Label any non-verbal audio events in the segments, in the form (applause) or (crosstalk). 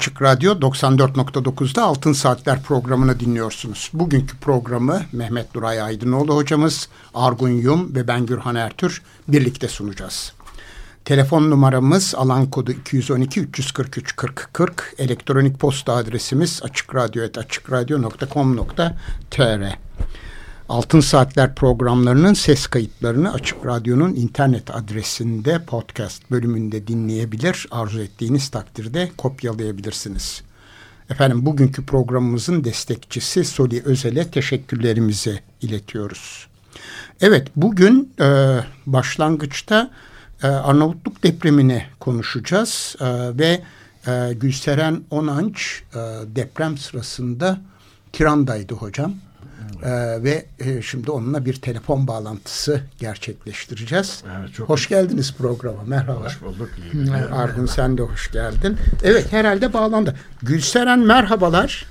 Açık Radyo 94.9'da Altın Saatler programını dinliyorsunuz. Bugünkü programı Mehmet Duray Aydınoğlu hocamız, Argun Yum ve ben Gürhan Ertür birlikte sunacağız. Telefon numaramız alan kodu 212 343 40 40. Elektronik posta adresimiz açıkradyo.com.tr Altın Saatler programlarının ses kayıtlarını Açık Radyo'nun internet adresinde podcast bölümünde dinleyebilir. Arzu ettiğiniz takdirde kopyalayabilirsiniz. Efendim bugünkü programımızın destekçisi Soli Özel'e teşekkürlerimizi iletiyoruz. Evet bugün e, başlangıçta e, Arnavutluk depremini konuşacağız e, ve e, Gülseren Onanç e, deprem sırasında Tiran'daydı hocam. Ee, ve e, şimdi onunla bir telefon bağlantısı gerçekleştireceğiz. Evet, çok hoş geldiniz programa. Merhaba. Hoş bulduk. Argun sen de hoş geldin. Evet herhalde bağlandı. Gülseren merhabalar.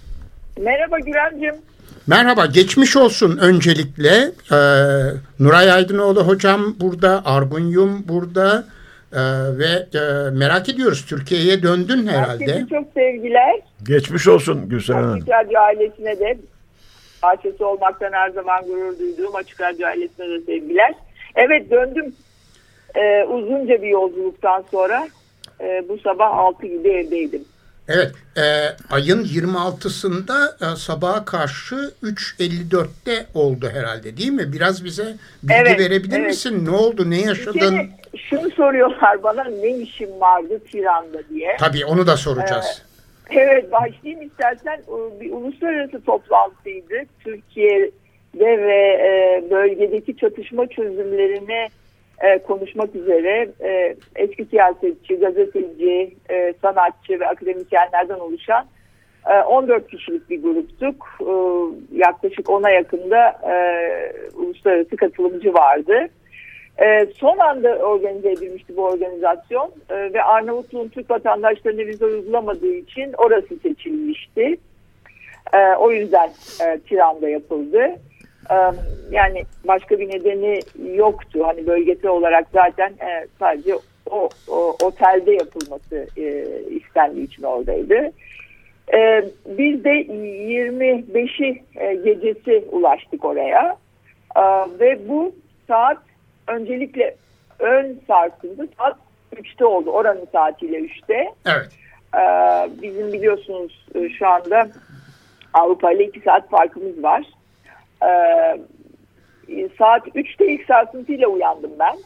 Merhaba Gülemciğim. Merhaba, geçmiş olsun öncelikle. Ee, Nuray Aydınoğlu hocam burada, Argun Yum burada ee, ve e, merak ediyoruz. Türkiye'ye döndün herhalde. Herkese çok sevgiler. Geçmiş olsun Gülseren Hanım. Radyo ailesine de parçası olmaktan her zaman gurur duyduğum Açık Radyo ailesine de sevgiler. Evet döndüm ee, uzunca bir yolculuktan sonra e, bu sabah 6 gibi evdeydim. Evet, e, ayın 26'sında e, sabaha karşı 3.54'te oldu herhalde değil mi? Biraz bize bilgi evet, verebilir evet. misin? Ne oldu, ne yaşadın? Kere, şunu soruyorlar bana ne işim vardı Tiran'da diye. Tabii onu da soracağız. Evet, başlayayım istersen. Bir uluslararası toplantıydı. Türkiye'de ve e, bölgedeki çatışma çözümlerini e, konuşmak üzere e, eski siyasetçi, gazeteci, sanatçı ve akademisyenlerden oluşan e, 14 kişilik bir gruptuk. Yaklaşık 10'a yakında uluslararası katılımcı vardı. E, son anda organize edilmişti bu organizasyon e, ve Arnavutluğun Türk vatandaşlarına vize uygulamadığı için orası seçilmişti. E, o yüzden e, Tiran'da yapıldı yani başka bir nedeni yoktu. Hani bölgesel olarak zaten e, sadece o, o otelde yapılması e, istendiği için oradaydı. E, biz de 25'i e, gecesi ulaştık oraya e, ve bu saat öncelikle ön sarsıldı. Saat 3'te oldu. Oranın saatiyle 3'te. Evet. E, bizim biliyorsunuz e, şu anda Avrupa ile 2 saat farkımız var. Ee, saat 3'te ilk sarsıntıyla uyandım ben.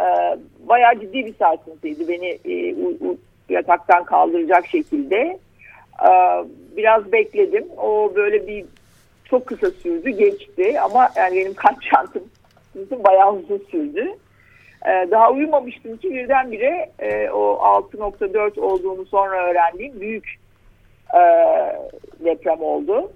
Ee, bayağı ciddi bir sarsıntıydı. Beni e, u, u, yataktan kaldıracak şekilde. Ee, biraz bekledim. O böyle bir çok kısa sürdü, geçti ama yani benim kalp çantım bayağı uzun sürdü. Ee, daha uyumamıştım ki birdenbire e, o 6.4 olduğunu sonra öğrendiğim büyük e, deprem oldu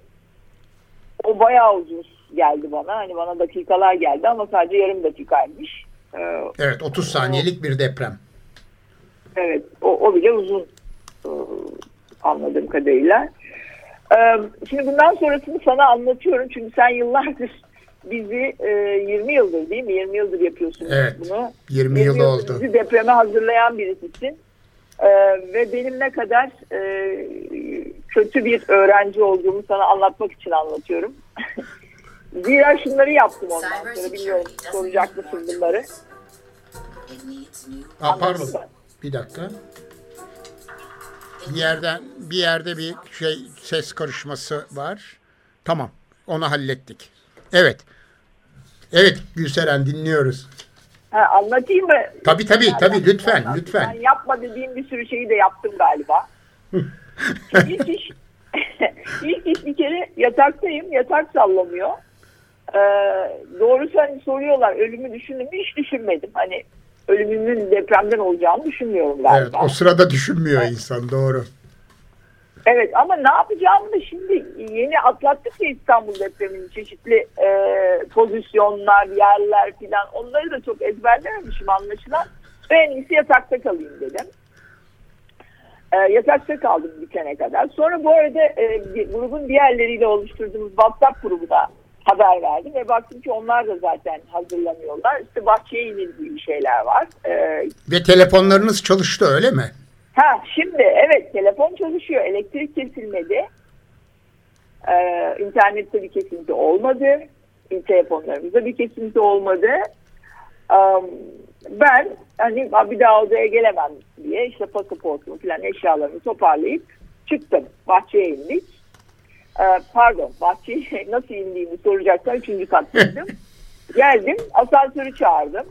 o bayağı uzun geldi bana. Hani bana dakikalar geldi ama sadece yarım dakikaymış. Ee, evet 30 saniyelik bir deprem. Evet o, o bile uzun e, anladığım kadarıyla. Ee, şimdi bundan sonrasını sana anlatıyorum çünkü sen yıllardır bizi e, 20 yıldır değil mi? 20 yıldır yapıyorsunuz evet, bunu. 20, 20 yıl oldu. Bizi depreme hazırlayan birisisin. Ee, ve benim ne kadar e, kötü bir öğrenci olduğumu sana anlatmak için anlatıyorum. (laughs) Zira şunları yaptım ondan sonra bilmiyorum soracak mısın bunları? Aa, pardon bir dakika. Bir yerden bir yerde bir şey ses karışması var. Tamam onu hallettik. Evet. Evet Gülseren dinliyoruz. Ha, anlatayım mı? Tabii tabii tabii lütfen lütfen. Ben yapma dediğim bir sürü şeyi de yaptım galiba. (laughs) ilk iş (laughs) ilk iş bir kere yataktayım. Yatak sallamıyor. Ee, doğrusu hani soruyorlar ölümü düşündüm? Hiç düşünmedim. Hani ölümümün depremden olacağını düşünmüyorum galiba. Evet o sırada düşünmüyor evet. insan doğru. Evet ama ne yapacağımı da şimdi yeni atlattık ya İstanbul depreminin çeşitli e, pozisyonlar, yerler filan onları da çok ezberlememişim anlaşılan. Ve en iyisi yatakta kalayım dedim. E, yatakta kaldım bitene kadar. Sonra bu arada e, grubun diğerleriyle oluşturduğumuz WhatsApp grubuna haber verdim ve baktım ki onlar da zaten hazırlanıyorlar. İşte bahçeye inildiği şeyler var. E, ve telefonlarınız çalıştı öyle mi? Ha şimdi evet telefon çalışıyor. Elektrik kesilmedi. Ee, internette bir kesinti olmadı. Telefonlarımızda bir kesinti olmadı. Um, ben hani bir daha odaya gelemem diye işte pasaportumu falan eşyalarımı toparlayıp çıktım. Bahçeye indik. Ee, pardon bahçeye (laughs) nasıl indiğimi soracaklar. Üçüncü kattaydım. (laughs) Geldim asansörü çağırdım.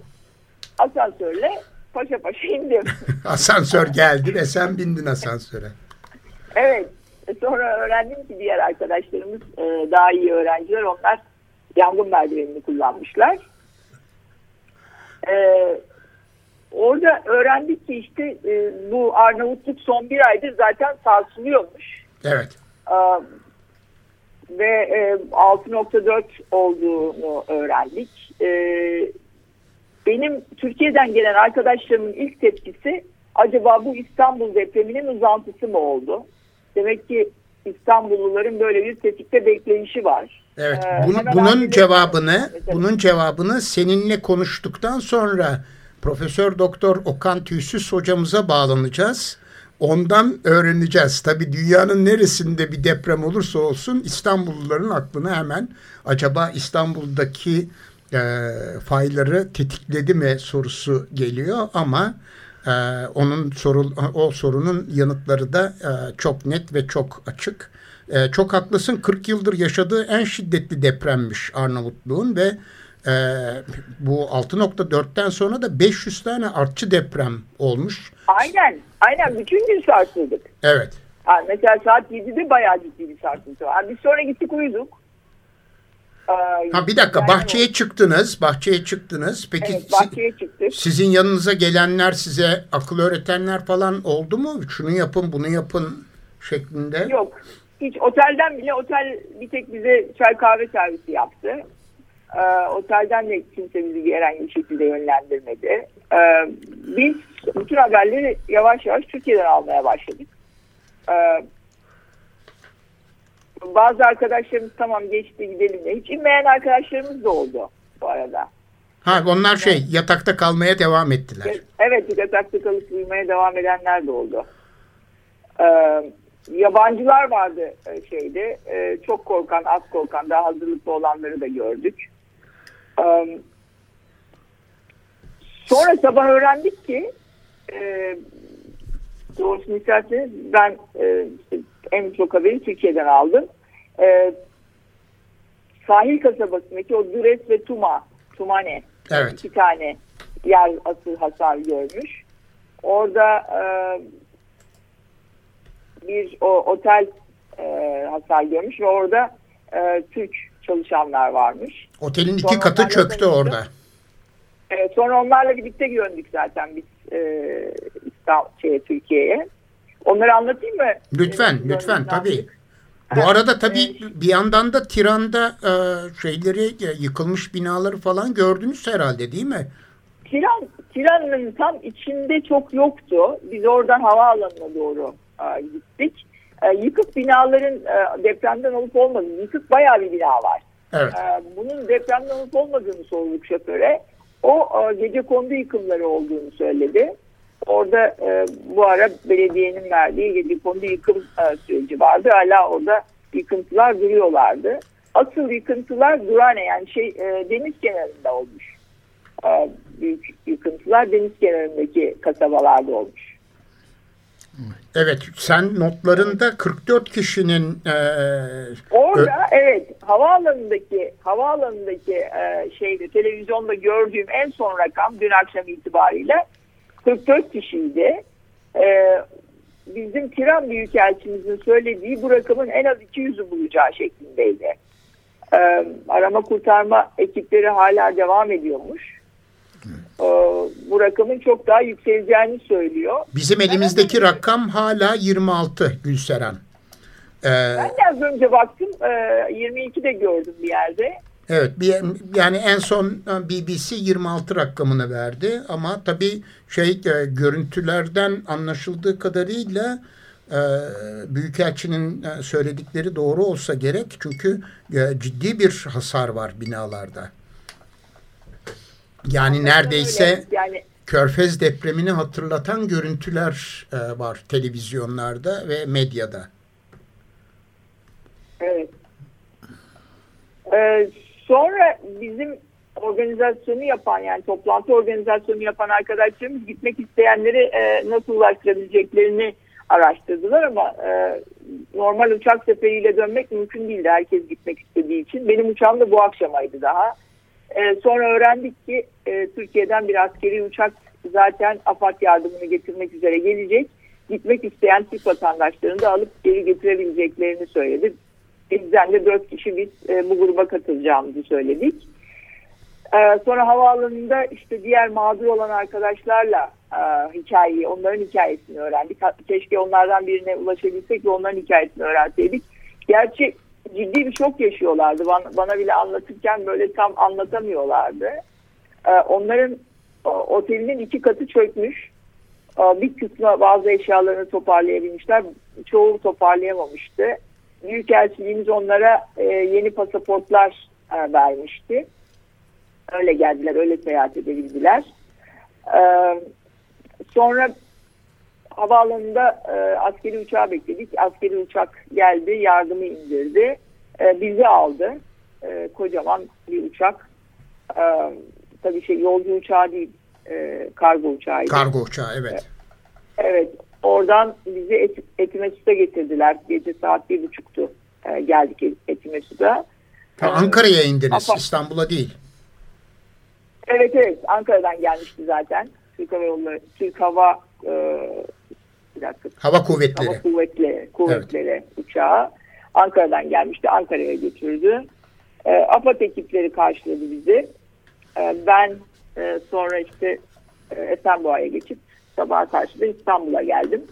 Asansörle paşa paşa indim. (laughs) Asansör geldi ve sen bindin asansöre. Evet. E, sonra öğrendim ki diğer arkadaşlarımız e, daha iyi öğrenciler. Onlar yangın merdivenini kullanmışlar. Ee, orada öğrendik ki işte e, bu Arnavutluk son bir aydır zaten sarsılıyormuş. Evet. Ee, ve e, 6.4 olduğunu öğrendik. Ee, benim Türkiye'den gelen arkadaşlarımın ilk tepkisi acaba bu İstanbul depreminin uzantısı mı oldu? Demek ki İstanbulluların böyle bir tetikte bekleyişi var. Evet. Ee, bunu, bunun cevabını evet. bunun cevabını seninle konuştuktan sonra Profesör Doktor Okan Tüysüz hocamıza bağlanacağız. Ondan öğreneceğiz. Tabii dünyanın neresinde bir deprem olursa olsun İstanbulluların aklına hemen acaba İstanbul'daki e, fayları tetikledi mi sorusu geliyor ama e, onun soru, o sorunun yanıtları da e, çok net ve çok açık. E, çok haklısın 40 yıldır yaşadığı en şiddetli depremmiş Arnavutluğun ve e, bu 6.4'ten sonra da 500 tane artçı deprem olmuş. Aynen, aynen bütün gün sarsıldık. Evet. Yani mesela saat 7'de bayağı ciddi bir sarsıntı var. Biz sonra gittik uyuduk. Ha bir dakika yani bahçeye o... çıktınız, bahçeye çıktınız. Peki evet, bahçeye çıktık. Sizin yanınıza gelenler size akıl öğretenler falan oldu mu? Şunu yapın, bunu yapın şeklinde. Yok. Hiç otelden bile otel bir tek bize çay kahve servisi yaptı. Ee, otelden de kimse bizi herhangi bir şekilde yönlendirmedi. Ee, biz bütün haberleri yavaş yavaş Türkiye'den almaya başladık. Ee, bazı arkadaşlarımız tamam geçti gidelim de hiç inmeyen arkadaşlarımız da oldu bu arada. Ha onlar şey yatakta kalmaya devam ettiler. Evet yatakta kalıp uyumaya devam edenler de oldu. Ee, yabancılar vardı e, şeyde ee, çok korkan az korkan daha hazırlıklı olanları da gördük. Ee, sonra sabah öğrendik ki e, doğrusunu isterseniz ben e, işte en çok haberi Türkiye'den aldım. E, sahil kasabasındaki o Dures ve Tuma, Tumane evet. iki tane yer asıl hasar görmüş. Orada e, bir o otel e, hasar görmüş ve orada e, Türk çalışanlar varmış. Otelin iki sonra katı çöktü orada. Evet, sonra onlarla birlikte döndük zaten biz e, İstanbul, şeye, Türkiye'ye. Onları anlatayım mı? Lütfen, ee, lütfen tabii. Bu arada tabii bir yandan da Tiran'da e, şeyleri e, yıkılmış binaları falan gördünüz herhalde değil mi? Tiran, Tiran'ın tam içinde çok yoktu. Biz oradan havaalanına doğru e, gittik. E, yıkık binaların e, depremden olup olmadığını, yıkık bayağı bir bina var. Evet. E, bunun depremden olup olmadığını sorduk şoföre. O e, gece kondu yıkımları olduğunu söyledi. Orada e, bu ara belediyenin verdiği gece kondu yıkım e, süreci vardı. Hala orada yıkıntılar duruyorlardı. Asıl yıkıntılar Durane yani şey e, deniz kenarında olmuş. E, büyük yıkıntılar deniz kenarındaki kasabalarda olmuş. Evet sen notlarında 44 kişinin e, orada evet havaalanındaki havaalanındaki e, şeyde televizyonda gördüğüm en son rakam dün akşam itibariyle 44 kişiydi. Ee, bizim Tiran Büyükelçimizin söylediği bu rakamın en az 200'ü bulacağı şeklindeydi. Ee, arama kurtarma ekipleri hala devam ediyormuş. Ee, bu rakamın çok daha yükseleceğini söylüyor. Bizim elimizdeki rakam hala 26 Gülseren. Ee, Ben de az önce baktım. E, 22'de gördüm bir yerde. Evet bir, yani en son e, BBC 26 rakamını verdi ama tabii şey e, görüntülerden anlaşıldığı kadarıyla e, Büyükelçinin e, söyledikleri doğru olsa gerek çünkü e, ciddi bir hasar var binalarda. Yani neredeyse. Yani Körfez depremini hatırlatan görüntüler e, var televizyonlarda ve medyada. Evet. Ee, sonra bizim organizasyonu yapan yani toplantı organizasyonu yapan arkadaşlarımız gitmek isteyenleri e, nasıl ulaştırabileceklerini araştırdılar ama e, normal uçak seferiyle dönmek mümkün değildi herkes gitmek istediği için. Benim uçağım da bu akşamaydı daha. E, sonra öğrendik ki e, Türkiye'den bir askeri uçak zaten AFAD yardımını getirmek üzere gelecek. Gitmek isteyen Türk vatandaşlarını da alıp geri getirebileceklerini söyledi. Bizden de dört kişi biz e, bu gruba katılacağımızı söyledik. E, sonra havaalanında işte diğer mağdur olan arkadaşlarla e, hikayeyi, onların hikayesini öğrendik. Keşke onlardan birine ulaşabilsek ve onların hikayesini öğrenseydik. Gerçi ciddi bir şok yaşıyorlardı. Bana, bana bile anlatırken böyle tam anlatamıyorlardı. E, onların o, otelinin iki katı çökmüş. E, bir kısmı bazı eşyalarını toparlayabilmişler. Çoğu toparlayamamıştı. Büyükelçiliğimiz onlara e, yeni pasaportlar e, vermişti. Öyle geldiler, öyle seyahat edebildiler. E, sonra havaalanında e, askeri uçağı bekledik. Askeri uçak geldi, yardımı indirdi. E, bizi aldı. E, kocaman bir uçak. E, tabii şey yolcu uçağı değil, e, kargo uçağıydı. Kargo uçağı evet. Evet, oradan bizi Et Etimesut'a getirdiler. Gece saat bir buçuktu. E, geldik Et- Etimesut'a. Ankara'ya indiniz Apa- İstanbul'a değil. Evet evet, Ankara'dan gelmişti zaten. Türk Hava Yolları, Türk Hava e, bir dakika, Hava kuvvetleri. Hava Kuvvetleri, kuvvetleri uçağı Ankara'dan gelmişti. Ankara'ya götürdü. E, AFAD ekipleri karşıladı bizi. E, ben e, sonra işte e, Esenboğa'ya geçip sabah karşı da İstanbul'a geldim.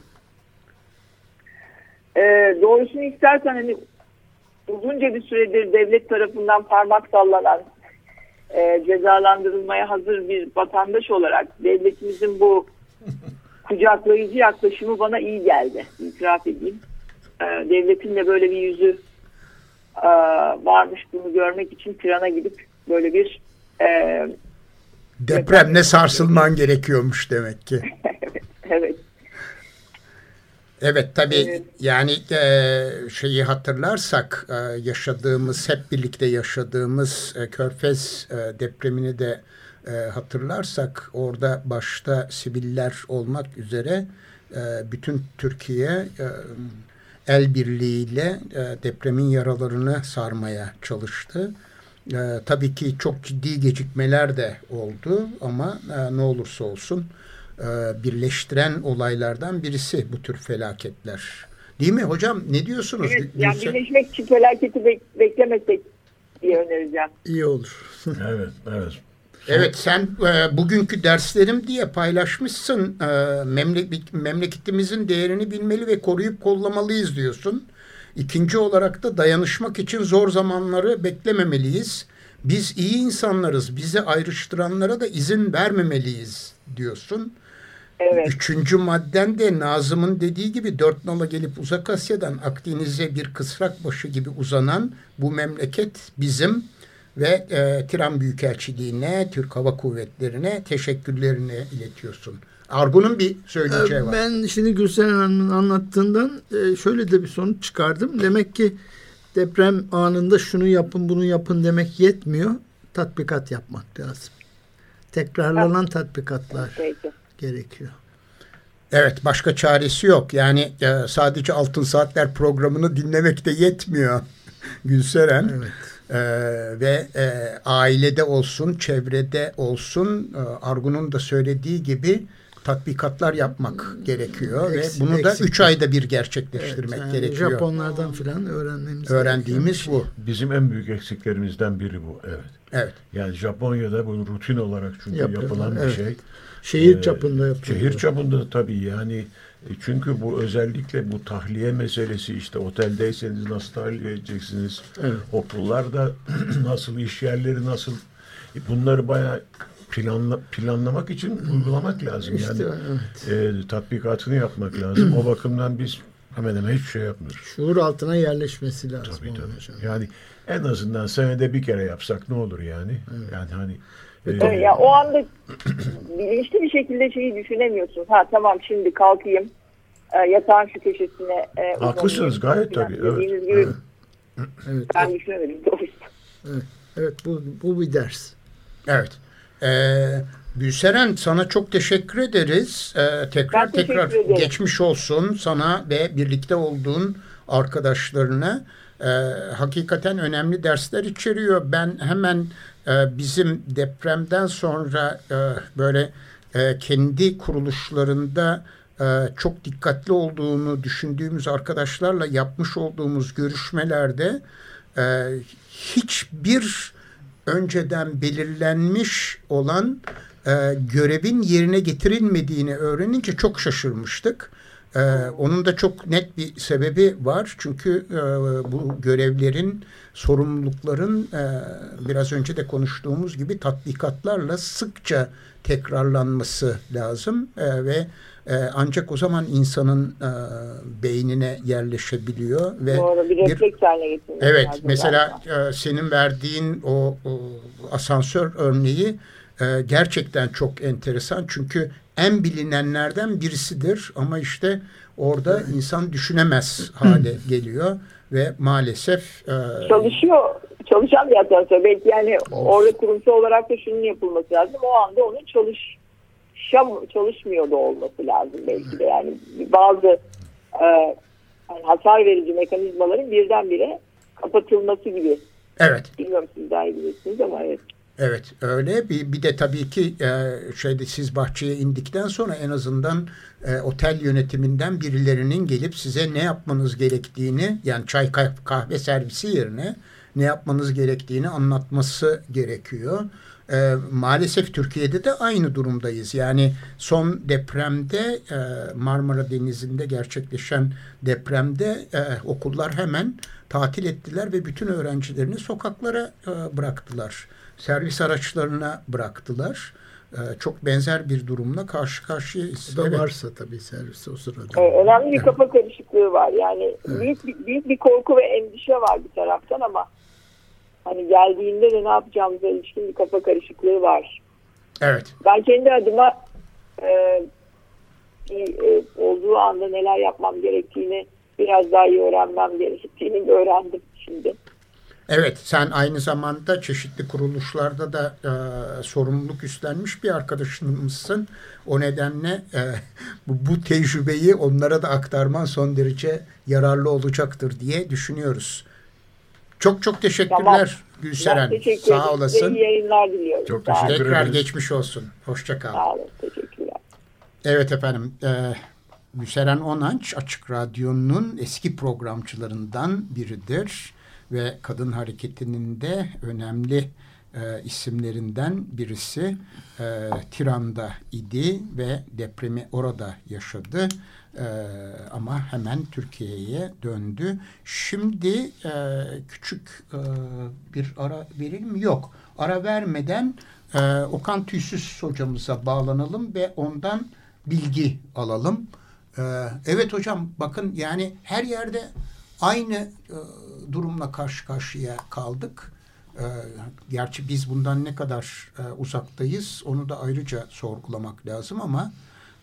E, doğrusunu istersen hani uzunca bir süredir devlet tarafından parmak sallanan e, cezalandırılmaya hazır bir vatandaş olarak devletimizin bu (laughs) kucaklayıcı yaklaşımı bana iyi geldi. İtiraf edeyim. E, devletin de böyle bir yüzü e, varmış bunu görmek için Tiran'a gidip böyle bir e, Depremle sarsılman gerekiyormuş demek ki. (laughs) evet Evet tabii Evet. yani e, şeyi hatırlarsak e, yaşadığımız hep birlikte yaşadığımız e, Körfez e, depremini de e, hatırlarsak orada başta siviller olmak üzere e, bütün Türkiye e, el birliğiyle e, depremin yaralarını sarmaya çalıştı. E, tabii ki çok ciddi gecikmeler de oldu ama e, ne olursa olsun e, birleştiren olaylardan birisi bu tür felaketler. Değil mi hocam? Ne diyorsunuz? Evet, yani birleşmek için felaketi bek- beklemesek diye önereceğim. İyi olur. (laughs) Evet, evet. Evet sen e, bugünkü derslerim diye paylaşmışsın. E, memle- memleketimizin değerini bilmeli ve koruyup kollamalıyız diyorsun. İkinci olarak da dayanışmak için zor zamanları beklememeliyiz. Biz iyi insanlarız. Bizi ayrıştıranlara da izin vermemeliyiz diyorsun. Evet. Üçüncü madden de Nazım'ın dediği gibi dört nala gelip uzak Asya'dan Akdeniz'e bir kısrak başı gibi uzanan bu memleket bizim ve e, Tiran Büyükelçiliğine, Türk Hava Kuvvetleri'ne teşekkürlerini iletiyorsun. Argun'un bir söyleyeceği var. Ben şimdi Gülseren Hanım'ın anlattığından e, şöyle de bir sonuç çıkardım. Demek ki deprem anında şunu yapın bunu yapın demek yetmiyor. Tatbikat yapmak lazım. Tekrarlanan tatbikatlar Peki. gerekiyor. Evet başka çaresi yok. Yani e, sadece Altın Saatler programını dinlemek de yetmiyor (laughs) Gülseren. Evet. E, ve e, ailede olsun, çevrede olsun e, Argun'un da söylediği gibi tatbikatlar yapmak gerekiyor Eksik- ve bunu da eksik. üç ayda bir gerçekleştirmek yani gerekiyor. Japonlardan filan öğrenmemiz Öğrendiğimiz gerekiyor. bu. Bizim en büyük eksiklerimizden biri bu. Evet. Evet. Yani Japonya'da bu rutin olarak çünkü Yapıyorlar, yapılan bir evet. şey. Şehir Ee, çapında yapılıyor. Şehir çapında tabii yani E çünkü bu özellikle bu tahliye meselesi işte oteldeyseniz nasıl tahliye edeceksiniz? Evet. Okullarda (clears throat) nasıl iş yerleri nasıl E bunları bayağı planla, planlamak için uygulamak lazım. İşte yani evet. e, tatbikatını yapmak lazım. o bakımdan biz hemen hemen hiçbir şey yapmıyoruz. Şuur altına yerleşmesi lazım. Tabii onun tabii. hocam. Yani en azından senede bir kere yapsak ne olur yani? Yani hani e, Evet, ya o anda (clears throat) bilinçli bir şekilde şeyi düşünemiyorsun. Ha tamam şimdi kalkayım e, yatağın şu köşesine e, Haklısınız, gayet falan tabii, dediğiniz gibi Evet, ben düşünemedim doğrusu. evet bu, bu bir ders. Evet. Ee, Gülseren sana çok teşekkür ederiz. Ee, tekrar Ben tekrar ederim. geçmiş olsun sana ve birlikte olduğun arkadaşlarına. Ee, hakikaten önemli dersler içeriyor. Ben hemen e, bizim depremden sonra e, böyle e, kendi kuruluşlarında e, çok dikkatli olduğunu düşündüğümüz arkadaşlarla yapmış olduğumuz görüşmelerde e, hiçbir önceden belirlenmiş olan e, görevin yerine getirilmediğini öğrenince çok şaşırmıştık. E, onun da çok net bir sebebi var. Çünkü e, bu görevlerin, sorumlulukların e, biraz önce de konuştuğumuz gibi tatbikatlarla sıkça tekrarlanması lazım e, ve e, ancak o zaman insanın e, beynine yerleşebiliyor ve Doğru bir refleks haline getirmek Evet, mesela e, senin verdiğin o, o asansör örneği e, gerçekten çok enteresan. Çünkü en bilinenlerden birisidir ama işte orada insan düşünemez hale geliyor ve maalesef e, çalışıyor. Çalışan bir asansör. Belki yani orada kurumsal olarak da şunun yapılması lazım. O anda onun çalışam, çalışmıyor da olması lazım belki de. Yani bazı e, yani hasar verici mekanizmaların birdenbire kapatılması gibi. evet Bilmiyorum siz daha iyi bilirsiniz ama evet. Evet öyle bir, bir de tabii ki e, şeyde siz bahçeye indikten sonra en azından e, otel yönetiminden birilerinin gelip size ne yapmanız gerektiğini yani çay kah- kahve servisi yerine ne yapmanız gerektiğini anlatması gerekiyor. E, maalesef Türkiye'de de aynı durumdayız. Yani son depremde e, Marmara Denizi'nde gerçekleşen depremde e, okullar hemen tatil ettiler ve bütün öğrencilerini sokaklara e, bıraktılar servis araçlarına bıraktılar. Ee, çok benzer bir durumla karşı karşıyayız. Da Evet. varsa tabii servis o sırada. E, önemli bir kafa karışıklığı var. Yani büyük, bir, büyük bir korku ve endişe var bir taraftan ama hani geldiğinde de ne yapacağımıza ilişkin bir kafa karışıklığı var. Evet. Ben kendi adıma e, e, olduğu anda neler yapmam gerektiğini biraz daha iyi öğrenmem gerektiğini öğrendim şimdi. Evet, sen aynı zamanda çeşitli kuruluşlarda da e, sorumluluk üstlenmiş bir arkadaşımızsın. O nedenle e, bu, bu tecrübeyi onlara da aktarman son derece yararlı olacaktır diye düşünüyoruz. Çok çok teşekkürler Tamam. Gülseren. Ben teşekkür Sağ ederim. Olasın. iyi yayınlar diliyorum. Çok teşekkür Tekrar ederiz. geçmiş olsun. Hoşça kal. Sağ olun. Teşekkürler. Evet efendim. E, Gülseren Onanç Açık Radyo'nun eski programcılarından biridir ve kadın hareketinin de önemli e, isimlerinden birisi. E, Tiran'da idi ve depremi orada yaşadı. E, ama hemen Türkiye'ye döndü. Şimdi e, küçük e, bir ara verelim mi? Yok. Ara vermeden e, Okan Tüysüz hocamıza bağlanalım ve ondan bilgi alalım. Ee, evet hocam bakın yani her yerde aynı e, durumla karşı karşıya kaldık. Ee, gerçi biz bundan ne kadar e, uzaktayız onu da ayrıca sorgulamak lazım ama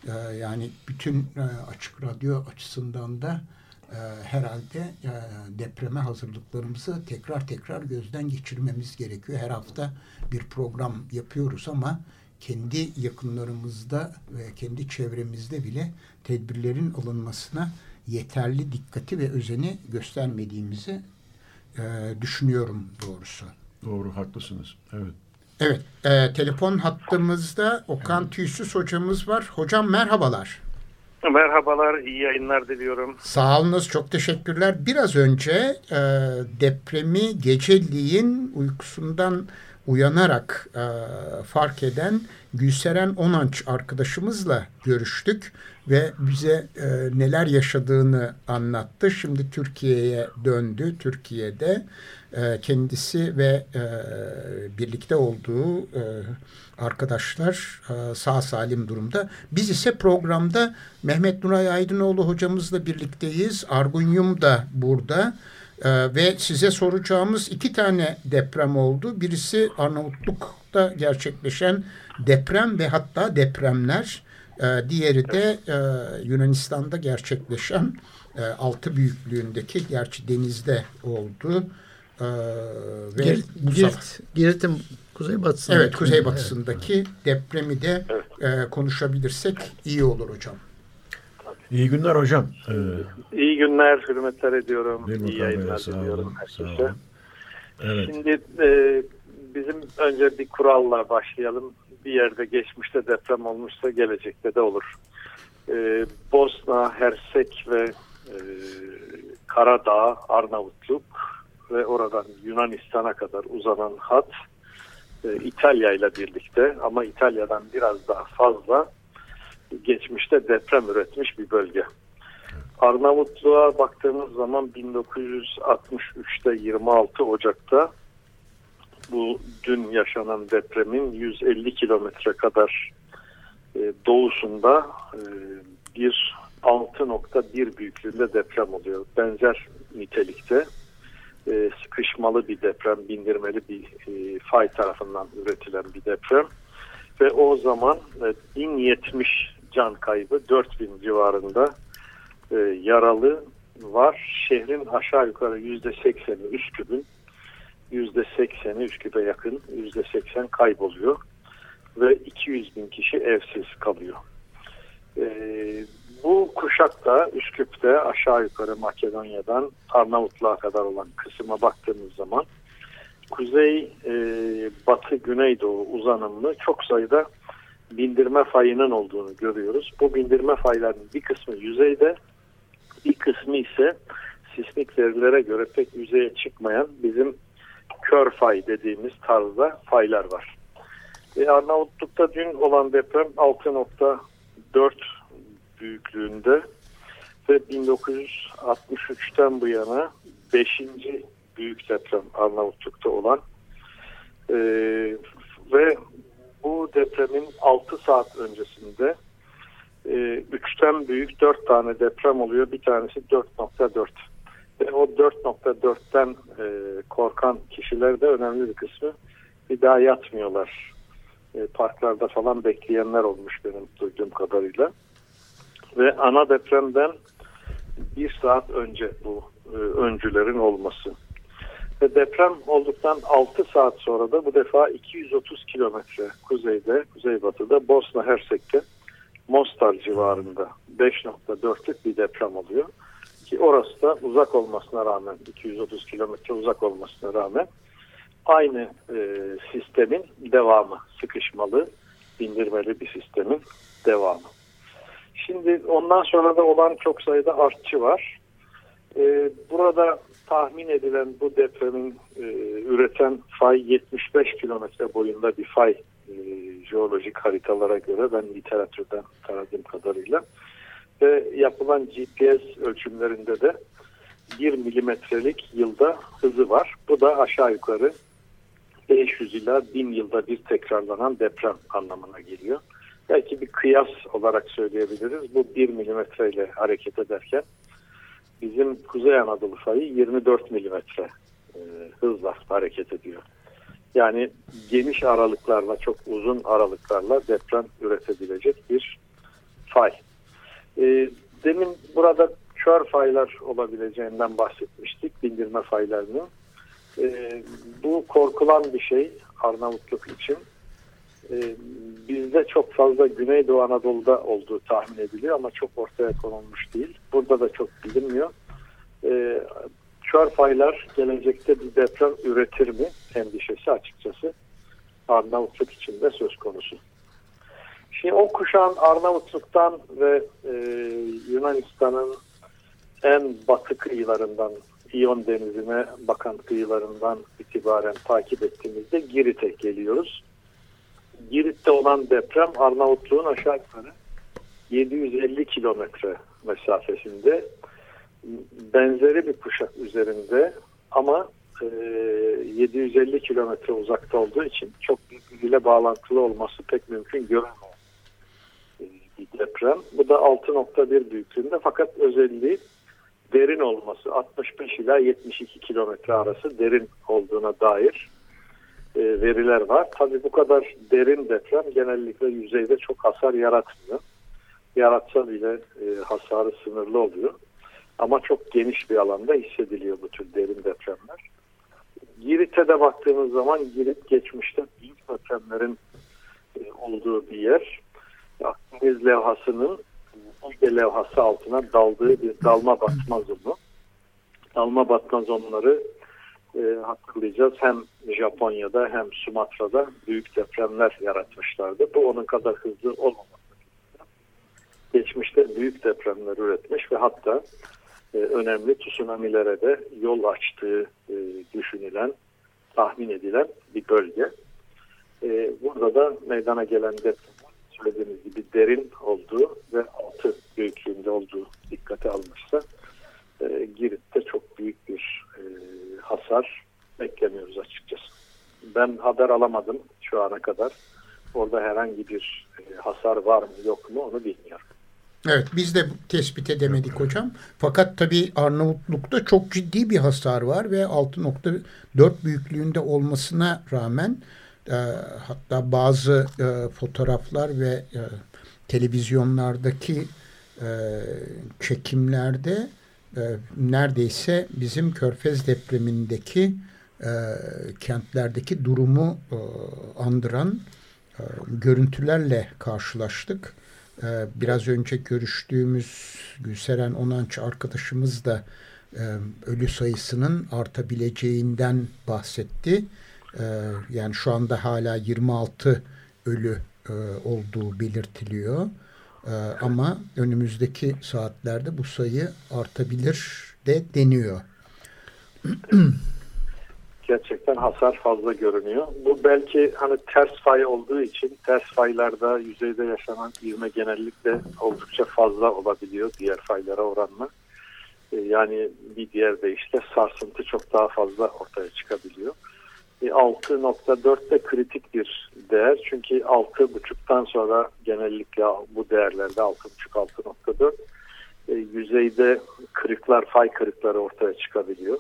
e, yani bütün e, açık radyo açısından da herhalde depreme hazırlıklarımızı tekrar tekrar gözden geçirmemiz gerekiyor. Her hafta bir program yapıyoruz ama kendi yakınlarımızda ve kendi çevremizde bile tedbirlerin alınmasına yeterli dikkati ve özeni göstermediğimizi e, düşünüyorum doğrusu. Doğru haklısınız. Evet. Evet, e, telefon hattımızda Okan Tüysüz hocamız var. Hocam merhabalar. Merhabalar, iyi yayınlar diliyorum. Sağ olunuz, çok teşekkürler. Biraz önce e, depremi geceliğin uykusundan uyanarak e, fark eden Gülseren Onanç arkadaşımızla görüştük ve bize e, neler yaşadığını anlattı. Şimdi Türkiye'ye döndü. Türkiye'de e, kendisi ve e, birlikte olduğu e, arkadaşlar e, sağ salim durumda. Biz ise programda Mehmet Nuray Aydınoğlu hocamızla birlikteyiz. Argunyum da burada. Ee, ve size soracağımız iki tane deprem oldu. Birisi Arnavutluk'ta gerçekleşen deprem ve hatta depremler. Ee, diğeri de e, Yunanistan'da gerçekleşen e, altı büyüklüğündeki gerçi denizde oldu. Ee, ve Girit, Girit, Girit'in kuzeybatısındaki. Evet kuzeybatısındaki evet. depremi de e, konuşabilirsek iyi olur hocam. İyi günler hocam. Ee, İyi günler, hürmetler ediyorum. İyi yayınlar diliyorum herkese. Evet. Şimdi e, bizim önce bir kuralla başlayalım. Bir yerde geçmişte deprem olmuşsa gelecekte de olur. E, Bosna, Hersek ve e, Karadağ, Arnavutluk ve oradan Yunanistan'a kadar uzanan hat e, İtalya ile birlikte ama İtalya'dan biraz daha fazla geçmişte deprem üretmiş bir bölge. Arnavutluğa baktığımız zaman 1963'te 26 Ocak'ta bu dün yaşanan depremin 150 kilometre kadar e, doğusunda e, bir 6.1 büyüklüğünde deprem oluyor. Benzer nitelikte e, sıkışmalı bir deprem, bindirmeli bir fay tarafından üretilen bir deprem. Ve o zaman e, 1070 can kaybı 4000 civarında e, yaralı var. Şehrin aşağı yukarı %80'i Üsküp'ün %80'i Üsküp'e yakın %80 kayboluyor. Ve 200 bin kişi evsiz kalıyor. E, bu kuşakta Üsküp'te aşağı yukarı Makedonya'dan Arnavutluğa kadar olan kısma baktığımız zaman kuzey, e, batı, güneydoğu uzanımlı çok sayıda bindirme fayının olduğunu görüyoruz. Bu bindirme faylarının bir kısmı yüzeyde, bir kısmı ise sismik verilere göre pek yüzeye çıkmayan bizim kör fay dediğimiz tarzda faylar var. E, Arnavutluk'ta dün olan deprem 6.4 büyüklüğünde ve 1963'ten bu yana 5. büyük deprem Arnavutluk'ta olan e, ve bu depremin 6 saat öncesinde e, 3'ten büyük 4 tane deprem oluyor. Bir tanesi 4.4. Ve o 4.4'ten e, korkan kişiler de önemli bir kısmı bir daha yatmıyorlar. E, parklarda falan bekleyenler olmuş benim duyduğum kadarıyla. Ve ana depremden bir saat önce bu e, öncülerin olması. Ve deprem olduktan 6 saat sonra da bu defa 230 kilometre kuzeyde, kuzeybatıda Bosna Hersek'te Mostar civarında 5.4'lük bir deprem oluyor. Ki orası da uzak olmasına rağmen 230 kilometre uzak olmasına rağmen aynı e, sistemin devamı sıkışmalı, bindirmeli bir sistemin devamı. Şimdi ondan sonra da olan çok sayıda artçı var. E, burada tahmin edilen bu depremin e, üreten fay 75 kilometre boyunda bir fay e, jeolojik haritalara göre ben literatürden taradığım kadarıyla ve yapılan GPS ölçümlerinde de 1 milimetrelik yılda hızı var. Bu da aşağı yukarı 500 ila 1000 yılda bir tekrarlanan deprem anlamına geliyor. Belki bir kıyas olarak söyleyebiliriz. Bu 1 milimetre ile hareket ederken bizim Kuzey Anadolu fayı 24 milimetre e, hızla hareket ediyor. Yani geniş aralıklarla, çok uzun aralıklarla deprem üretebilecek bir fay. E, demin burada kör faylar olabileceğinden bahsetmiştik, bindirme faylarının. E, bu korkulan bir şey Arnavutluk için. E, bizde çok fazla Güneydoğu Anadolu'da olduğu tahmin ediliyor ama çok ortaya konulmuş değil. Burada da çok bilinmiyor. E, gelecekte bir deprem üretir mi endişesi açıkçası Arnavutluk için de söz konusu. Şimdi o kuşağın Arnavutluk'tan ve e, Yunanistan'ın en batı kıyılarından İyon Denizi'ne bakan kıyılarından itibaren takip ettiğimizde Girit'e geliyoruz. Girit'te olan deprem Arnavutluğun aşağı yukarı 750 kilometre mesafesinde benzeri bir kuşak üzerinde ama e, 750 kilometre uzakta olduğu için çok birbiriyle bağlantılı olması pek mümkün görünmüyor e, bir deprem. Bu da 6.1 büyüklüğünde fakat özelliği derin olması 65 ila 72 kilometre arası derin olduğuna dair e, veriler var. Tabi bu kadar derin deprem genellikle yüzeyde çok hasar yaratmıyor. Yaratsa bile e, hasarı sınırlı oluyor. Ama çok geniş bir alanda hissediliyor bu tür derin depremler. Girit'e de baktığımız zaman Girit geçmişte büyük depremlerin e, olduğu bir yer. Akdeniz levhasının Ege levhası altına daldığı bir dalma batma zonu. Dalma batma zonları e, hatırlayacağız. Hem Japonya'da hem Sumatra'da büyük depremler yaratmışlardı. Bu onun kadar hızlı olmaması. Geçmişte büyük depremler üretmiş ve hatta e, önemli tsunamilere de yol açtığı e, düşünülen, tahmin edilen bir bölge. E, burada da meydana gelen deprem söylediğimiz gibi derin olduğu ve altı büyüklüğünde olduğu dikkate alınırsa e, Girit'te çok büyük bir hasar beklemiyoruz açıkçası. Ben haber alamadım şu ana kadar. Orada herhangi bir e, hasar var mı yok mu onu bilmiyorum. Evet biz de tespit edemedik hocam. Fakat tabii Arnavutluk'ta çok ciddi bir hasar var ve 6.4 büyüklüğünde olmasına rağmen e, hatta bazı e, fotoğraflar ve e, televizyonlardaki e, çekimlerde e, neredeyse bizim Körfez depremindeki e, kentlerdeki durumu e, andıran e, görüntülerle karşılaştık. E, biraz önce görüştüğümüz Gülseren Onanç arkadaşımız da e, ölü sayısının artabileceğinden bahsetti. E, yani şu anda hala 26 ölü e, olduğu belirtiliyor. E, ama önümüzdeki saatlerde bu sayı artabilir de deniyor. (clears throat) Gerçekten hasar fazla görünüyor. Bu belki hani ters fay olduğu için ters faylarda yüzeyde yaşanan ivme genellikle oldukça fazla olabiliyor diğer faylara oranla. Yani bir diğer deyişle sarsıntı çok daha fazla ortaya çıkabiliyor. 6.4 de kritik bir değer. Çünkü 6.5'tan sonra genellikle bu değerlerde 6.5-6.4 e, yüzeyde kırıklar, fay kırıkları ortaya çıkabiliyor.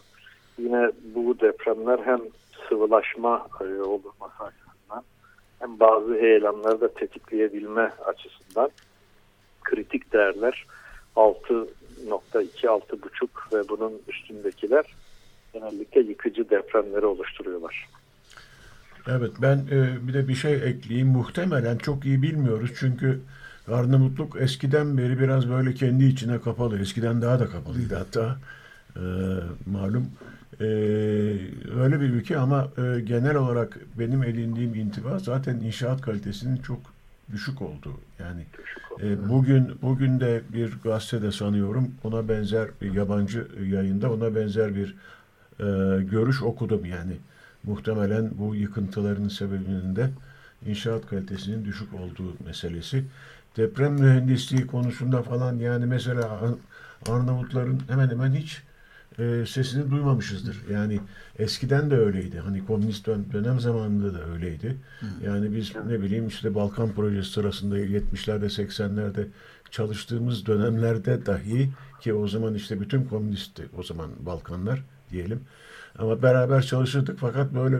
Yine bu depremler hem sıvılaşma e, açısından hem bazı heyelanları da tetikleyebilme açısından kritik değerler 6.2, 6.5 ve bunun üstündekiler genellikle yıkıcı depremleri oluşturuyorlar. Evet ben e, bir de bir şey ekleyeyim. Muhtemelen çok iyi bilmiyoruz çünkü Arnavutluk eskiden beri biraz böyle kendi içine kapalı. Eskiden daha da kapalıydı hatta e, malum. E, öyle bir ülke ama e, genel olarak benim edindiğim intiba zaten inşaat kalitesinin çok düşük olduğu. Yani e, bugün bugün de bir gazetede sanıyorum ona benzer bir yabancı yayında ona benzer bir e, görüş okudum yani. Muhtemelen bu yıkıntıların sebebinin de inşaat kalitesinin düşük olduğu meselesi. Deprem mühendisliği konusunda falan yani mesela Arnavutların hemen hemen hiç e, sesini duymamışızdır. Yani eskiden de öyleydi. Hani komünist dönem zamanında da öyleydi. Yani biz ne bileyim işte Balkan projesi sırasında 70'lerde 80'lerde çalıştığımız dönemlerde dahi ki o zaman işte bütün komünistti o zaman Balkanlar diyelim. Ama beraber çalışırdık fakat böyle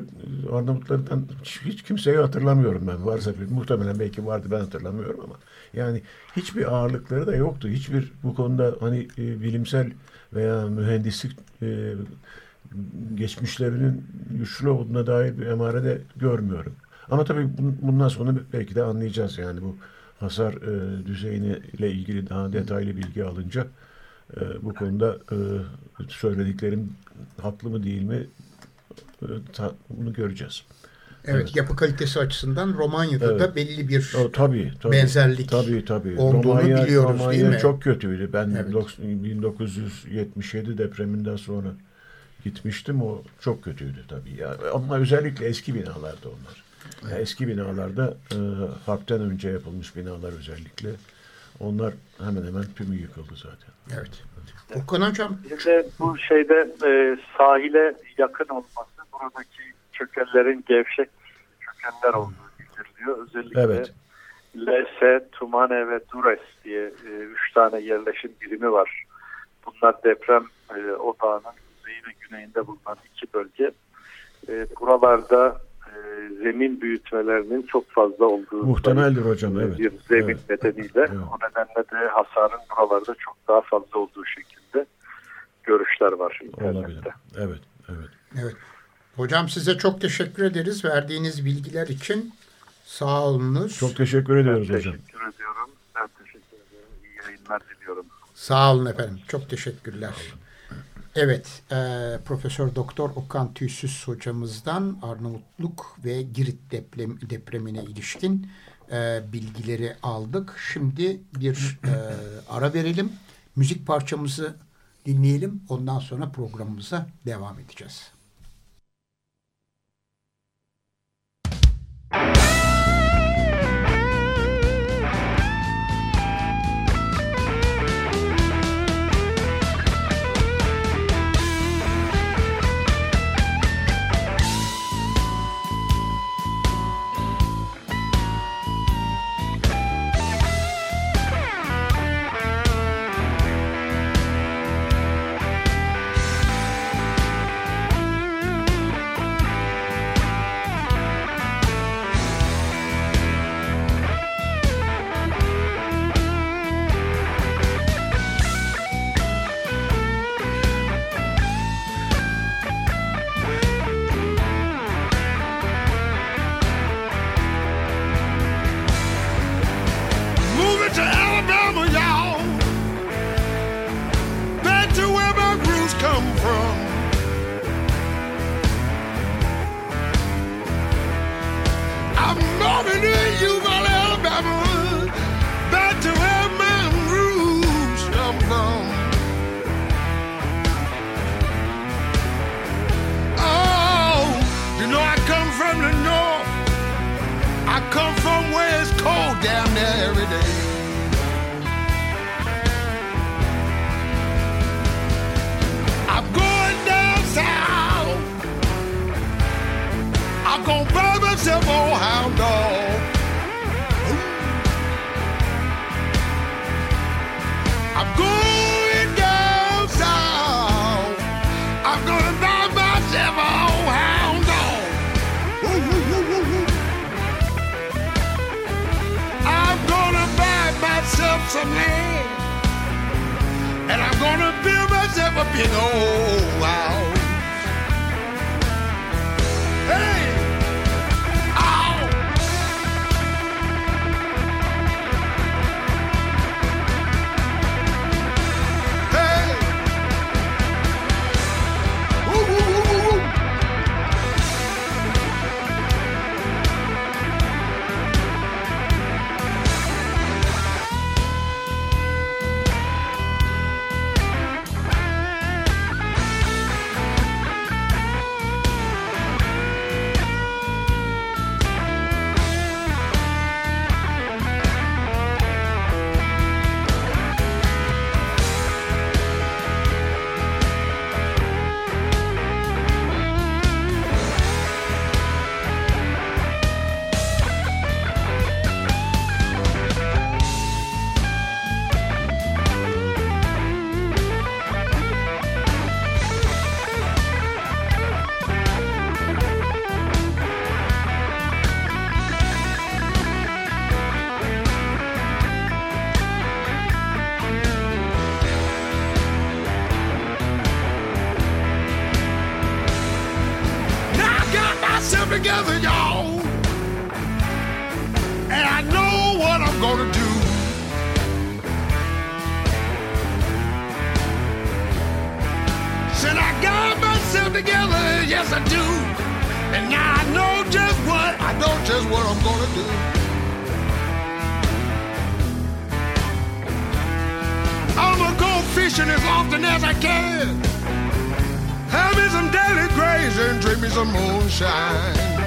Arnavutlardan hiç kimseyi hatırlamıyorum ben. Varsa bir, muhtemelen belki vardı ben hatırlamıyorum ama. Yani hiçbir ağırlıkları da yoktu. Hiçbir bu konuda hani e, bilimsel veya mühendislik e, geçmişlerinin güçlü olduğuna dair bir emare de görmüyorum. Ama tabii bundan sonra belki de anlayacağız yani bu hasar e, düzeyine ile ilgili daha detaylı bilgi alınca e, bu konuda e, söylediklerim haklı mı değil mi e, ta, bunu göreceğiz. Evet, evet yapı kalitesi açısından Romanya'da evet. da belli bir o, tabii, tabii, benzerlik tabii, tabii. olduğunu Romanya, biliyoruz Romanya değil mi? çok kötüydü. Ben evet. 1977 depreminden sonra gitmiştim. O çok kötüydü tabii. Ya. Ama özellikle eski binalarda onlar. Yani eski binalarda e, harpten önce yapılmış binalar özellikle. Onlar hemen hemen tümü yıkıldı zaten. Evet. Okan Hocam. Bir de bu şeyde e, sahile yakın olması buradaki çökellerin gevşek çökeller olduğu bildiriliyor. Özellikle Evet. Lese, Tumane ve Dures diye e, üç tane yerleşim birimi var. Bunlar deprem e, odağının kuzeyi ve güneyinde bulunan iki bölge. E, buralarda zemin büyütmelerinin çok fazla olduğu Muhtemeldir hocam, evet. bir zemin Evet. nedeniyle Evet. o nedenle de hasarın buralarda çok daha fazla olduğu şekilde görüşler var Olabilir. internette. Evet, evet. Evet. Hocam size çok teşekkür ederiz verdiğiniz bilgiler için. Sağ olunuz. Çok teşekkür Ben ediyoruz hocam. teşekkür ediyorum. Ben teşekkür ediyorum. İyi yayınlar diliyorum. Sağ olun efendim. Çok teşekkürler. Evet, e, Profesör Doktor Okan Tüysüz hocamızdan Arnavutluk ve Girit deprem, depremine ilişkin e, bilgileri aldık. Şimdi bir e, ara verelim. Müzik parçamızı dinleyelim. Ondan sonra programımıza devam edeceğiz. I'm gonna buy myself a hound dog. I'm going down south. I'm gonna buy myself a hound dog. I'm gonna buy myself some land. And I'm gonna build myself a big old house. Yes I do. And now I know just what, I know just what I'm gonna do. I'm gonna go fishing as often as I can. Have me some daily grace and drink me some moonshine.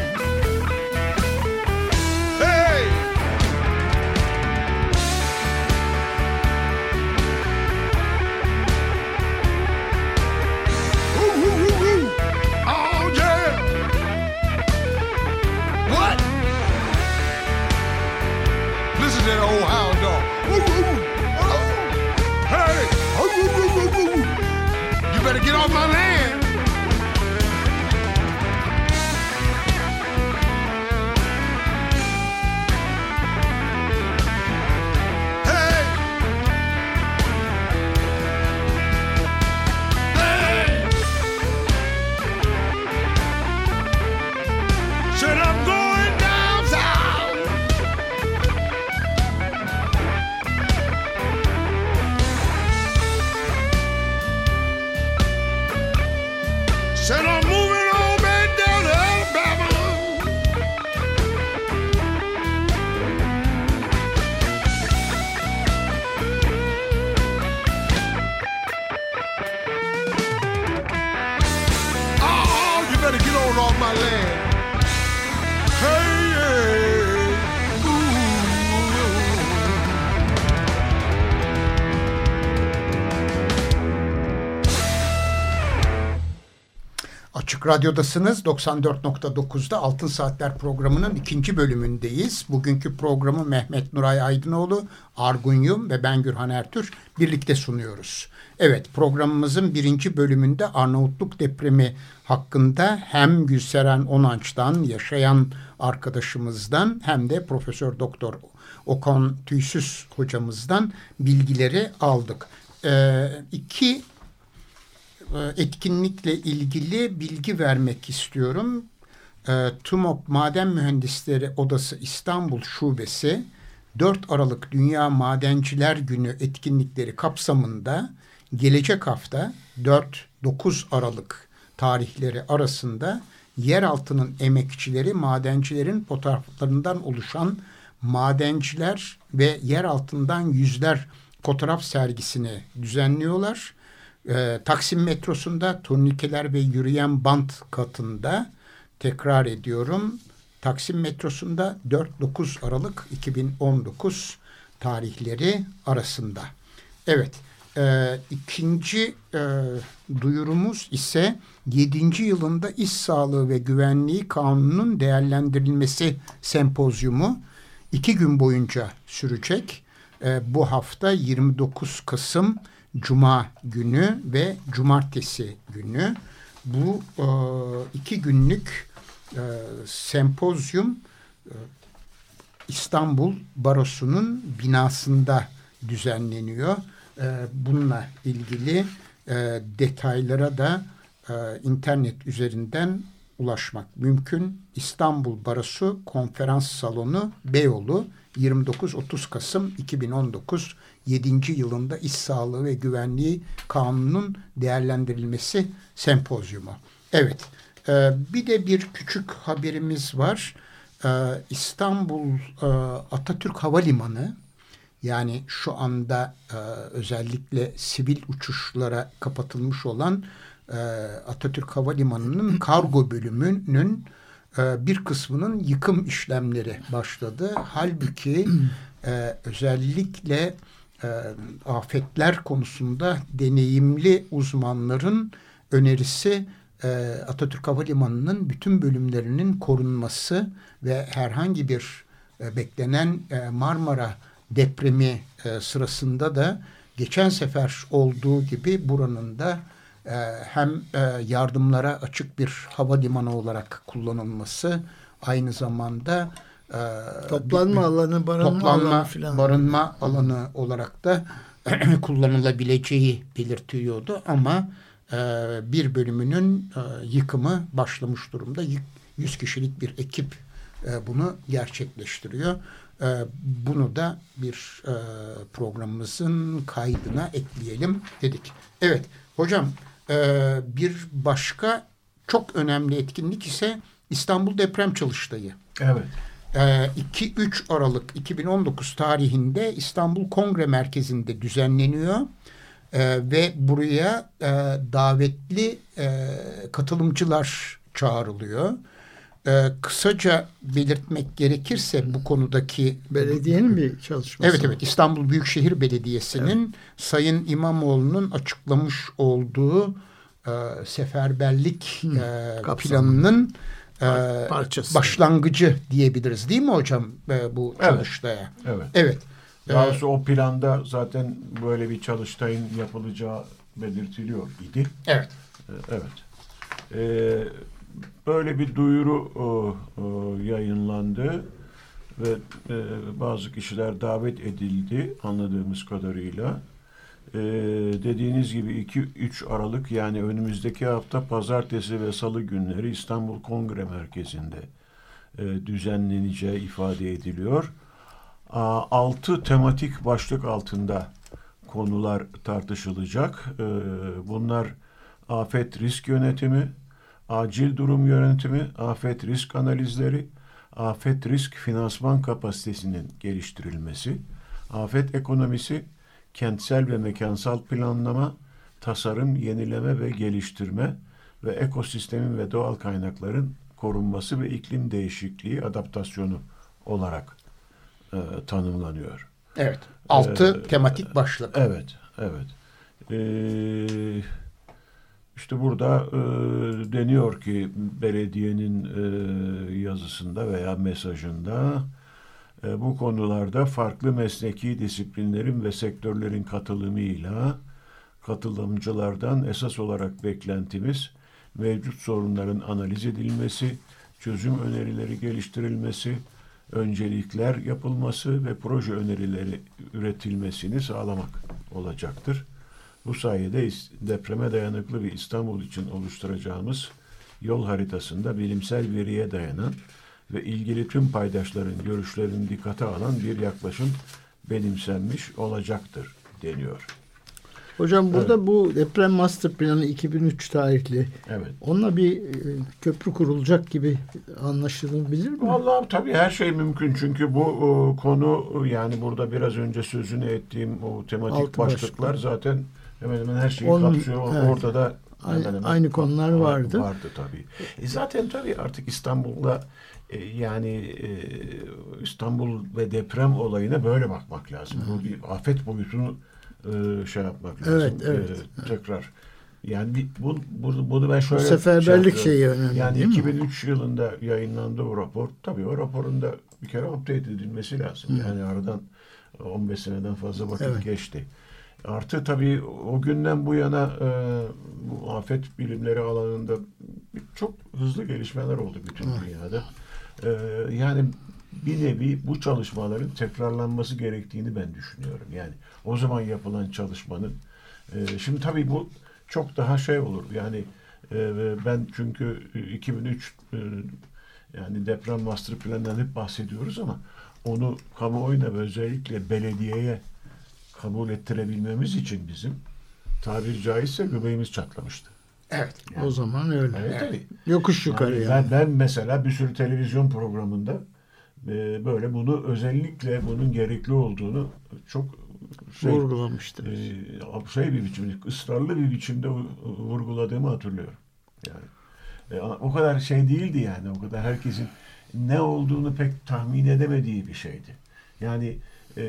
Radyo'dasınız. 94.9'da Altın Saatler programının ikinci bölümündeyiz. Bugünkü programı Mehmet Nuray Aydınoğlu, Argun Yum ve ben Gürhan Ertür birlikte sunuyoruz. Evet programımızın birinci bölümünde Arnavutluk depremi hakkında hem Gülseren Onanç'tan yaşayan arkadaşımızdan hem de Profesör Doktor Okan Tüysüz hocamızdan bilgileri aldık. Ee, iki etkinlikle ilgili bilgi vermek istiyorum. E, TUMOP Maden Mühendisleri Odası İstanbul Şubesi 4 Aralık Dünya Madenciler Günü etkinlikleri kapsamında gelecek hafta 4-9 Aralık tarihleri arasında yeraltının emekçileri madencilerin fotoğraflarından oluşan madenciler ve yer altından yüzler fotoğraf sergisini düzenliyorlar. Ee, Taksim metrosunda turnikeler ve yürüyen bant katında tekrar ediyorum. Taksim metrosunda 4-9 Aralık 2019 tarihleri arasında. Evet. E, ikinci e, duyurumuz ise 7. yılında İş Sağlığı ve Güvenliği Kanunu'nun değerlendirilmesi sempozyumu iki gün boyunca sürecek. E, bu hafta 29 Kasım Cuma günü ve Cumartesi günü. Bu e, iki günlük e, sempozyum e, İstanbul Barosu'nun binasında düzenleniyor. E, bununla ilgili e, detaylara da e, internet üzerinden ulaşmak mümkün. İstanbul Barosu Konferans Salonu Beyoğlu 29-30 Kasım 2019 7. yılında İş Sağlığı ve Güvenliği Kanunu'nun değerlendirilmesi sempozyumu. Evet e, bir de bir küçük haberimiz var. E, İstanbul e, Atatürk Havalimanı yani şu anda e, özellikle sivil uçuşlara kapatılmış olan e, Atatürk Havalimanı'nın kargo bölümünün e, bir kısmının yıkım işlemleri başladı. Halbuki e, özellikle e, afetler konusunda deneyimli uzmanların önerisi e, Atatürk Havalimanı'nın bütün bölümlerinin korunması ve herhangi bir e, beklenen e, Marmara depremi e, sırasında da geçen sefer olduğu gibi buranın da hem e, yardımlara açık bir havalimanı olarak kullanılması aynı zamanda e, Toplanma bir- alanı, barınma toplanma, alanı filan. barınma alanı olarak da (clears throat) kullanılabileceği belirtiyordu ama e, bir bölümünün e, yıkımı başlamış durumda. Yık- 100 kişilik bir ekip e, bunu gerçekleştiriyor. E, bunu da bir e, programımızın kaydına ekleyelim dedik. Evet hocam e, bir başka çok önemli etkinlik ise İstanbul Deprem Çalıştayı. Evet. Ee, 2-3 Aralık 2019 tarihinde İstanbul Kongre Merkezi'nde düzenleniyor. E, ve buraya e, davetli e, katılımcılar çağrılıyor. E, kısaca belirtmek gerekirse bu konudaki Belediyenin bir çalışması. Evet evet İstanbul Büyükşehir Belediyesi'nin Sayın İmamoğlu'nun açıklamış olduğu e, seferberlik e, planının e, parçası. başlangıcı diyebiliriz değil mi hocam e, bu Evet. çalıştaya? Evet. Evet. Daha E, doğrusu o planda zaten böyle bir çalıştayın yapılacağı belirtiliyor idi. evet. Ee, Evet. Ee, böyle bir duyuru o, o, yayınlandı ve e, bazı kişiler davet edildi anladığımız kadarıyla. Ee, dediğiniz gibi 2-3 Aralık yani önümüzdeki hafta pazartesi ve salı günleri İstanbul Kongre Merkezi'nde e, düzenleneceği ifade ediliyor. Aa, Altı tematik başlık altında konular tartışılacak. Ee, bunlar afet risk yönetimi, acil durum yönetimi, afet risk analizleri, afet risk finansman kapasitesinin geliştirilmesi, afet ekonomisi, kentsel ve mekansal planlama, tasarım, yenileme ve geliştirme ve ekosistemin ve doğal kaynakların korunması ve iklim değişikliği adaptasyonu olarak e, tanımlanıyor. Evet. Altı Ee, tematik başlık. Evet, evet. Ee, işte burada e, deniyor ki belediyenin e, yazısında veya mesajında e, bu konularda farklı mesleki disiplinlerin ve sektörlerin katılımıyla katılımcılardan esas olarak beklentimiz mevcut sorunların analiz edilmesi, çözüm önerileri geliştirilmesi, öncelikler yapılması ve proje önerileri üretilmesini sağlamak olacaktır. Bu sayede depreme dayanıklı bir İstanbul için oluşturacağımız yol haritasında bilimsel veriye dayanan ve ilgili tüm paydaşların görüşlerini dikkate alan bir yaklaşım benimsenmiş olacaktır deniyor. Hocam burada bu deprem master planı 2003 tarihli. Evet. Onunla bir e, köprü kurulacak gibi anlaşılabilir mi? Vallahi tabii her şey mümkün çünkü bu e, konu e, yani burada biraz önce sözünü ettiğim o tematik Altı başlıklar başlık. zaten hemen hemen her şeyi Onun- kapsıyor. evet. Orada da hemen hemen aynı konular var- vardı. Vardı tabii. E zaten tabii artık İstanbul'da e, yani e, İstanbul ve deprem olayına böyle bakmak lazım. Bu bir afet boyutunu e, şey yapmak lazım. Evet, evet, E, tekrar. Yani bir, bu, bunu, bunu ben şöyle seferberlik yapıyorum. şeyi önemli Yani değil mi? 2003 yılında yayınlandı o rapor. Tabii o raporun da bir kere update edilmesi lazım. Yani aradan 15 seneden fazla vakit Evet. geçti. Artı tabii o günden bu yana e, bu afet bilimleri alanında çok hızlı gelişmeler oldu bütün dünyada. E, yani bir nevi bu çalışmaların tekrarlanması gerektiğini ben düşünüyorum. Yani o zaman yapılan çalışmanın e, şimdi tabii bu çok daha şey olur. Yani e, ben çünkü 2003 e, yani deprem master planından hep bahsediyoruz ama onu kamuoyuna ve özellikle belediyeye kabul ettirebilmemiz için bizim tabiri caizse göbeğimiz çatlamıştı. Evet. O zaman öyle. Evet, tabii. Yokuş yukarı Yani yani. ben, ben mesela bir sürü televizyon programında e, böyle bunu özellikle bunun gerekli olduğunu çok şey, Vurgulamıştır. e, şey bir biçimde, ısrarlı bir biçimde vu- vurguladığımı hatırlıyorum. Yani e, o kadar şey değildi yani, o kadar herkesin ne olduğunu pek tahmin edemediği bir şeydi. Yani e,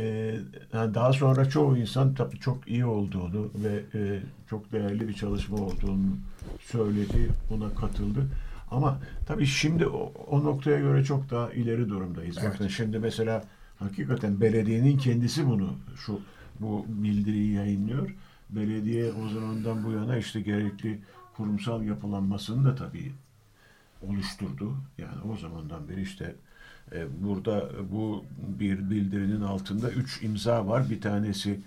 yani daha sonra çoğu insan tabii çok iyi olduğunu ve e, çok değerli bir çalışma olduğunu söyledi, buna katıldı. Ama tabii şimdi o, o noktaya göre çok daha ileri durumdayız. Bakın şimdi mesela hakikaten belediyenin kendisi bunu şu bu bildiriyi yayınlıyor. Belediye o zamandan bu yana işte gerekli kurumsal yapılanmasını da tabii oluşturdu. Yani o zamandan beri işte burada bu bir bildirinin altında üç imza var. Bir tanesi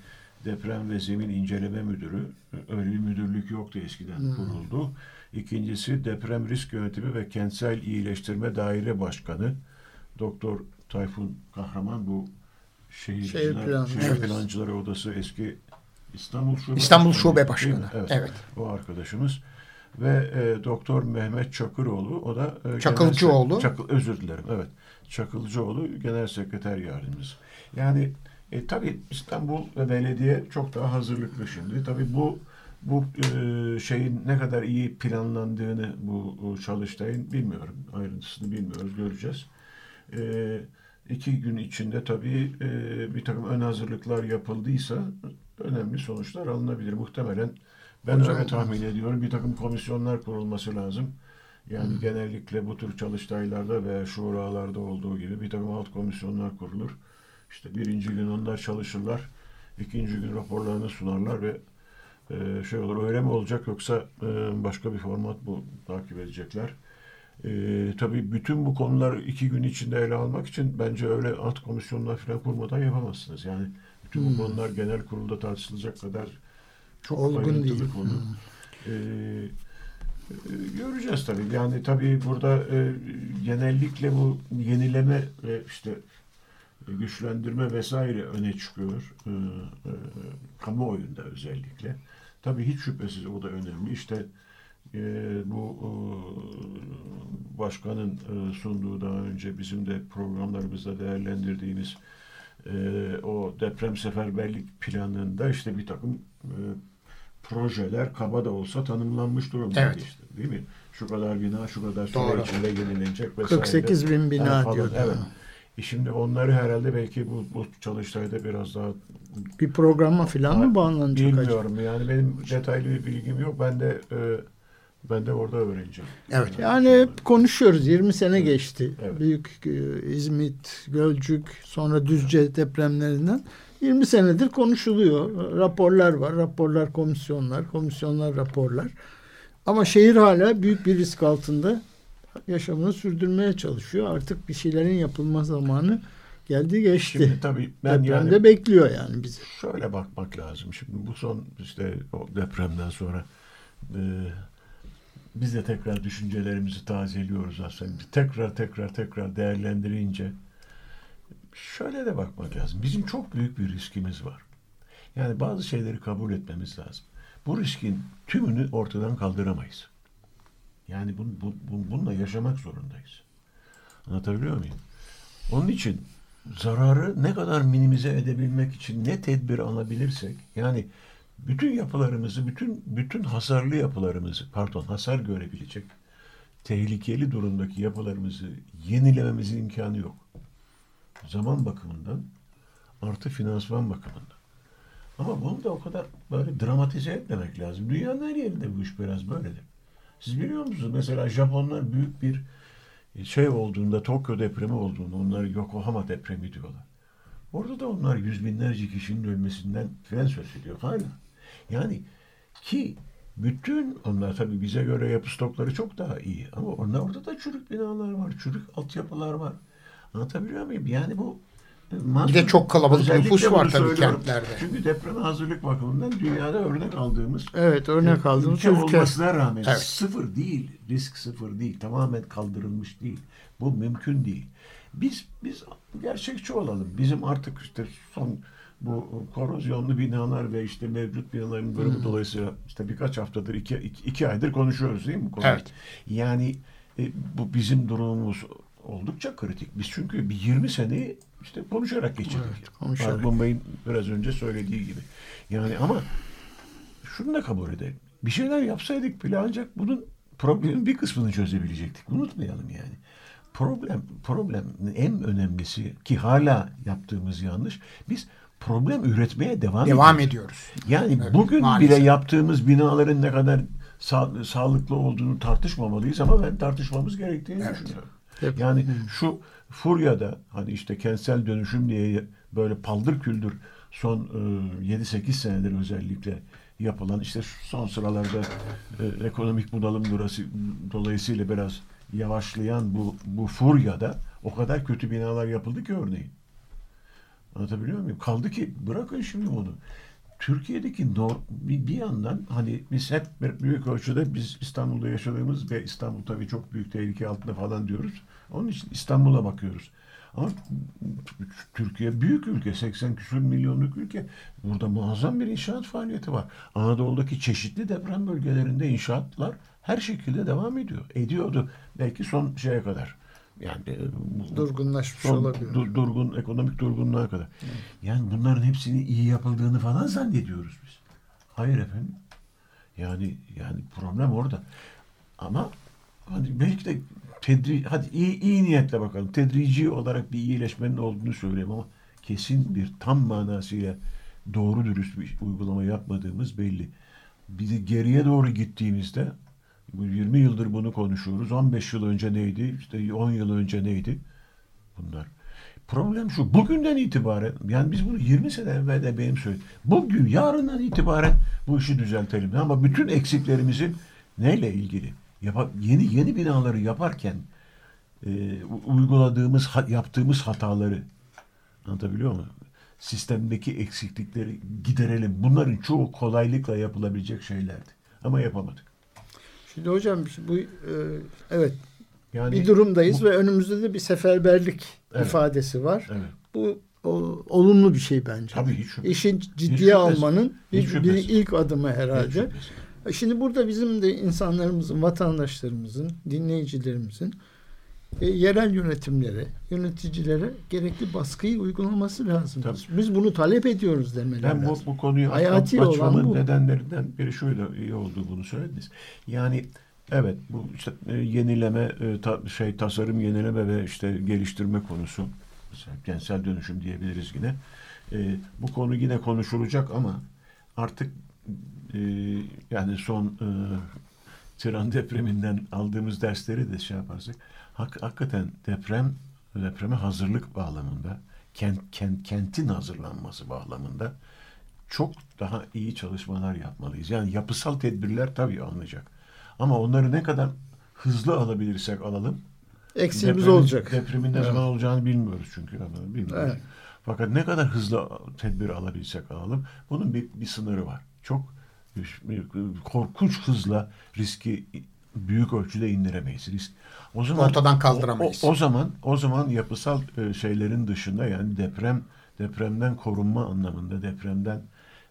Deprem ve Zemin İnceleme Müdürü. Öyle bir müdürlük yoktu eskiden kuruldu. İkincisi Deprem Risk Yönetimi ve Kentsel İyileştirme Daire Başkanı. Doktor Tayfun Kahraman bu şehirciler, Şehir planı, Şehir evet. Plancıları Odası eski İstanbul Şube İstanbul Başkanı, Şube? Başkanı. Evet. Evet. O arkadaşımız ve e, Doktor Mehmet Çakıroğlu o da e, Çakılcıoğlu. genel Çakıl, özür dilerim. Evet. Çakılcıoğlu genel sekreter yardımcısı. Yani E, tabii İstanbul ve belediye çok daha hazırlıklı şimdi. Tabii bu bu e, şeyin ne kadar iyi planlandığını bu, bu çalıştayın bilmiyorum. Ayrıntısını bilmiyoruz. Göreceğiz. E, iki gün içinde tabii e, bir takım ön hazırlıklar yapıldıysa önemli sonuçlar alınabilir. Muhtemelen ben Hocam- öyle tahmin ediyorum. Bir takım komisyonlar kurulması lazım. Yani genellikle bu tür çalıştaylarda ve şuralarda olduğu gibi bir takım alt komisyonlar kurulur. İşte birinci gün onlar çalışırlar. ikinci gün raporlarını sunarlar ve e, şey olur öyle mi olacak yoksa e, başka bir format bu takip edecekler. E, tabii bütün bu konular iki gün içinde ele almak için bence öyle alt komisyonlar falan kurmadan yapamazsınız. Yani bütün bu konular genel kurulda tartışılacak kadar çok Olgun değil. konu. E, e, göreceğiz tabii. Yani tabii burada e, genellikle bu yenileme ve işte e, güçlendirme vesaire öne çıkıyor. E, e, kamuoyunda özellikle. Tabii hiç şüphesiz o da önemli. İşte e, bu e, başkanın e, sunduğu daha önce bizim de programlarımızda değerlendirdiğimiz e, o deprem seferberlik planında işte bir takım e, projeler kaba da olsa tanımlanmış durumda. Evet. Işte, değil mi? Şu kadar bina, şu kadar süre Doğru. içinde yenilenecek vesaire. 48 bin bina falan, diyor. Evet. E şimdi onları herhalde belki bu, bu çalıştayda biraz daha Bir programa falan mı bağlanacak acaba? bilmiyorum. Yani benim detaylı bir bilgim yok. Ben de e, ben de orada öğreneceğim. Evet. Yani hep konuşuyoruz. 20 sene geçti. Evet. Büyük e, İzmit, Gölcük, sonra Düzce depremlerinden 20 senedir konuşuluyor. Raporlar var. Raporlar komisyonlar, komisyonlar raporlar. Ama şehir hala büyük bir risk altında yaşamını sürdürmeye çalışıyor. Artık bir şeylerin yapılma zamanı geldi geçti. Şimdi tabii ben Depremde yani bekliyor yani bizi. şöyle bakmak lazım. Şimdi bu son işte o depremden sonra e, biz de tekrar düşüncelerimizi tazeliyoruz aslında. Tekrar tekrar tekrar değerlendirince şöyle de bakmak lazım. Bizim çok büyük bir riskimiz var. Yani bazı şeyleri kabul etmemiz lazım. Bu riskin tümünü ortadan kaldıramayız. Yani bu, bu, bu- bununla yaşamak zorundayız. Anlatabiliyor muyum? Onun için zararı ne kadar minimize edebilmek için ne tedbir alabilirsek yani bütün yapılarımızı, bütün bütün hasarlı yapılarımızı, pardon hasar görebilecek tehlikeli durumdaki yapılarımızı yenilememizin imkanı yok. Zaman bakımından artı finansman bakımından. Ama bunu da o kadar böyle dramatize etmemek lazım. Dünyanın her yerinde bu iş biraz böyledir. Siz biliyor musunuz? Mesela Japonlar büyük bir şey olduğunda, Tokyo depremi olduğunda, onları Yokohama depremi diyorlar. Orada da onlar yüz binlerce kişinin ölmesinden filan söz ediyor hala. Yani ki bütün onlar tabii bize göre yapı stokları çok daha iyi. Ama onlar orada da çürük binalar var, çürük altyapılar var. Anlatabiliyor muyum? Yani bu Bir de çok kalabalık nüfus var tabii kentlerde. Çünkü depreme hazırlık bakımından dünyada örnek aldığımız Evet örnek aldığımız ülke ülke. olmasına rağmen Evet. sıfır değil, risk sıfır değil, tamamen kaldırılmış değil. Bu mümkün değil. Biz biz gerçekçi olalım. Bizim artık işte son bu korozyonlu binalar ve işte mevcut binaların durumu dolayısıyla işte birkaç haftadır iki, iki, iki aydır konuşuyoruz değil mi bu konuyu? Evet. Yani e, bu bizim durumumuz oldukça kritik. Biz çünkü bir 20 seneyi işte konuşarak geçirdik. Evet, konuşarak. Argun Bey'in biraz önce söylediği gibi. Yani ama şunu da kabul edelim. Bir şeyler yapsaydık bile ancak bunun problemin bir kısmını çözebilecektik. Unutmayalım yani. Problem, problem en önemlisi ki hala yaptığımız yanlış. Biz problem üretmeye devam, Devam ediyoruz. ediyoruz. Yani Evet, bugün maalesef. bile yaptığımız binaların ne kadar sa- sağlıklı olduğunu tartışmamalıyız ama ben tartışmamız gerektiğini Evet. düşünüyorum. Hep- Yani şu furyada hani işte kentsel dönüşüm diye böyle paldır küldür son e, 7-8 senedir özellikle yapılan işte son sıralarda e, ekonomik bunalım durası, dolayısıyla biraz yavaşlayan bu bu furyada o kadar kötü binalar yapıldı ki örneğin. Anlatabiliyor muyum? Kaldı ki bırakın şimdi bunu. Türkiye'deki nor- bir, yandan hani biz hep büyük ölçüde biz İstanbul'da yaşadığımız ve İstanbul tabii çok büyük tehlike altında falan diyoruz. Onun için İstanbul'a bakıyoruz. Ama Türkiye büyük ülke, 80 küsur milyonluk ülke. Burada muazzam bir inşaat faaliyeti var. Anadolu'daki çeşitli deprem bölgelerinde inşaatlar her şekilde devam ediyor. Ediyordu belki son şeye kadar. Yani e, Durgunlaşmış son olabilir. dur- durgun ekonomik durgunluğa kadar. Yani bunların hepsinin iyi yapıldığını falan zannediyoruz biz. Hayır efendim. Yani yani problem orada. Ama hani belki de tedri hadi iyi, iyi niyetle bakalım. Tedrici olarak bir iyileşmenin olduğunu söyleyeyim ama kesin bir tam manasıyla doğru dürüst bir uygulama yapmadığımız belli. Bizi geriye doğru gittiğimizde 20 yıldır bunu konuşuyoruz. 15 yıl önce neydi? İşte 10 yıl önce neydi? Bunlar. Problem şu. Bugünden itibaren yani biz bunu 20 sene evvel de benim söyledim. Bugün yarından itibaren bu işi düzeltelim. Ama bütün eksiklerimizin neyle ilgili? Yapa- yeni yeni binaları yaparken e, uyguladığımız ha- yaptığımız hataları anlatabiliyor muyum? Sistemdeki eksiklikleri giderelim. Bunların çoğu kolaylıkla yapılabilecek şeylerdi. Ama yapamadık. Şimdi hocam bu e, evet Yani bir durumdayız bu- ve önümüzde de bir seferberlik Evet. ifadesi var. Evet. Bu o- olumlu bir şey bence. Tabii hiç şüphesiz. İşin ciddiye şüphesiz. almanın Hiç bir, bir ilk adımı Hiç herhalde. Şimdi burada bizim de insanlarımızın, vatandaşlarımızın, dinleyicilerimizin e, yerel yönetimlere, yöneticilere gerekli baskıyı uygulaması lazım. Tabii. Biz bunu talep ediyoruz demeleri Ben bu, lazım. bu konuyu Hayati olan bu. nedenlerinden biri şöyle iyi oldu bunu söylediniz. Yani evet bu işte e, yenileme e, ta- şey tasarım yenileme ve işte geliştirme konusu mesela kentsel dönüşüm diyebiliriz yine. E, bu konu yine konuşulacak ama artık e, yani son e, Tiran depreminden aldığımız dersleri de şey yaparsak hak, hakikaten deprem depreme hazırlık bağlamında kent, kent kentin hazırlanması bağlamında çok daha iyi çalışmalar yapmalıyız. Yani yapısal tedbirler tabii alınacak. Ama onları ne kadar hızlı alabilirsek alalım. Eksiğimiz depremin- olacak. Depremin ne zaman olacağını bilmiyoruz çünkü. Bilmiyoruz. Evet. Fakat ne kadar hızlı tedbir alabilsek alalım. Bunun bir, bir sınırı var. Çok korkunç hızla riski büyük ölçüde indiremeyiz. Risk. O zaman Ortadan kaldıramayız. O, o zaman o zaman yapısal e, şeylerin dışında yani deprem depremden korunma anlamında depremden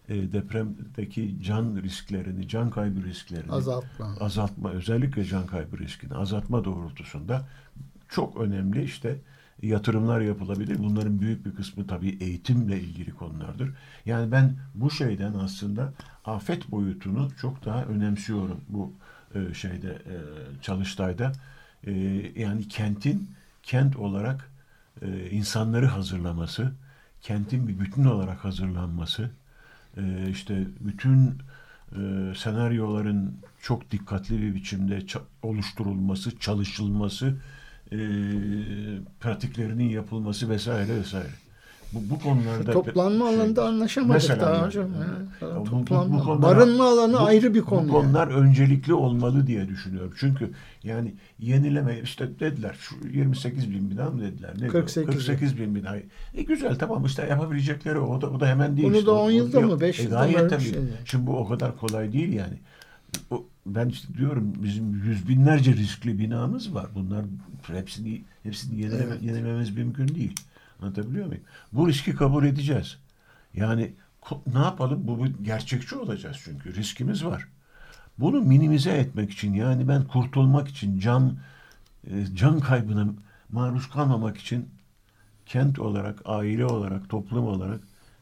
e, depremdeki can risklerini, can kaybı risklerini Azaltma. azaltma, özellikle can kaybı riskini azaltma doğrultusunda çok önemli işte yatırımlar yapılabilir. Bunların büyük bir kısmı tabii eğitimle ilgili konulardır. Yani ben bu şeyden aslında afet boyutunu çok daha önemsiyorum bu e, şeyde e. E, yani kentin kent olarak e, insanları hazırlaması, kentin bir bütün olarak hazırlanması, işte bütün senaryoların çok dikkatli bir biçimde oluşturulması, çalışılması, pratiklerinin yapılması vesaire vesaire. Bu, bu konularda Toplanma şey- alanında anlaşamadık Mesela daha yani. hocam. ya. Ya bu- bu- Toplanma. bu konular- Barınma alanı bu- ayrı bir konu. Bu yani. konular öncelikli olmalı diye düşünüyorum. Çünkü yani yenileme işte dediler şu 28 bin bina mı dediler? Ne 48 bin. 48 bin bina. E güzel tamam işte yapabilecekleri o da, o da hemen değil. Bunu işte. da O- 10 o- yılda mı, beş E yılda mı bir tabii. şey yani. Şimdi bu o kadar kolay değil yani. O, ben işte diyorum bizim yüz binlerce riskli binamız var. Bunlar hepsini hepsini yenileme, Evet. yenilememiz mümkün değil. Anlatabiliyor muyum? Bu riski kabul edeceğiz. Yani ne yapalım? Bu, bu gerçekçi olacağız çünkü riskimiz var. Bunu minimize etmek için yani ben kurtulmak için can e, can kaybına maruz kalmamak için kent olarak, aile olarak, toplum olarak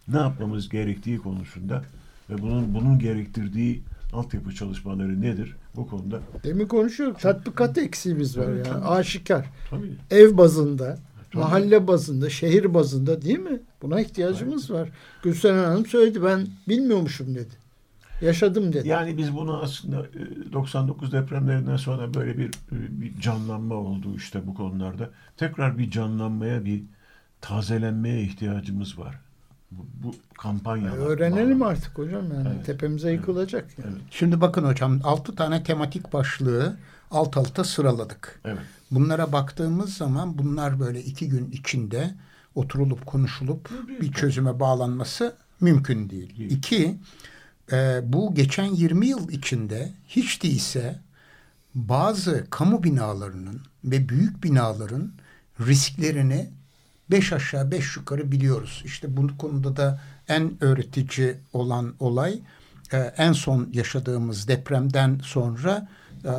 ne yapmamız gerektiği konusunda ve bunun bunun gerektirdiği altyapı çalışmaları nedir? Bu konuda Demin konuşuyoruz. Tatbikat eksiğimiz var Tabii, yani. tabii. Aşikar. tabii Ev bazında, Tabii. mahalle bazında, şehir bazında değil mi? Buna ihtiyacımız var. Gülseren Hanım söyledi. Ben bilmiyormuşum dedi. Yaşadım dedi. Yani biz bunu aslında e, 99 depremlerinden sonra böyle bir, e, bir canlanma oldu işte bu konularda. Tekrar bir canlanmaya, bir tazelenmeye ihtiyacımız var. Bu, bu kampanya. Öğrenelim artık hocam yani. Evet. Tepemize yıkılacak yani. Evet. Şimdi bakın hocam altı tane tematik başlığı alt alta sıraladık. Evet. Bunlara baktığımız zaman bunlar böyle iki gün içinde oturulup konuşulup bir çözüme bağlanması mümkün değil. Değil. İki, e, bu geçen 20 yıl içinde hiç değilse bazı kamu binalarının ve büyük binaların risklerini beş aşağı beş yukarı biliyoruz. İşte bu konuda da en öğretici olan olay e, en son yaşadığımız depremden sonra e,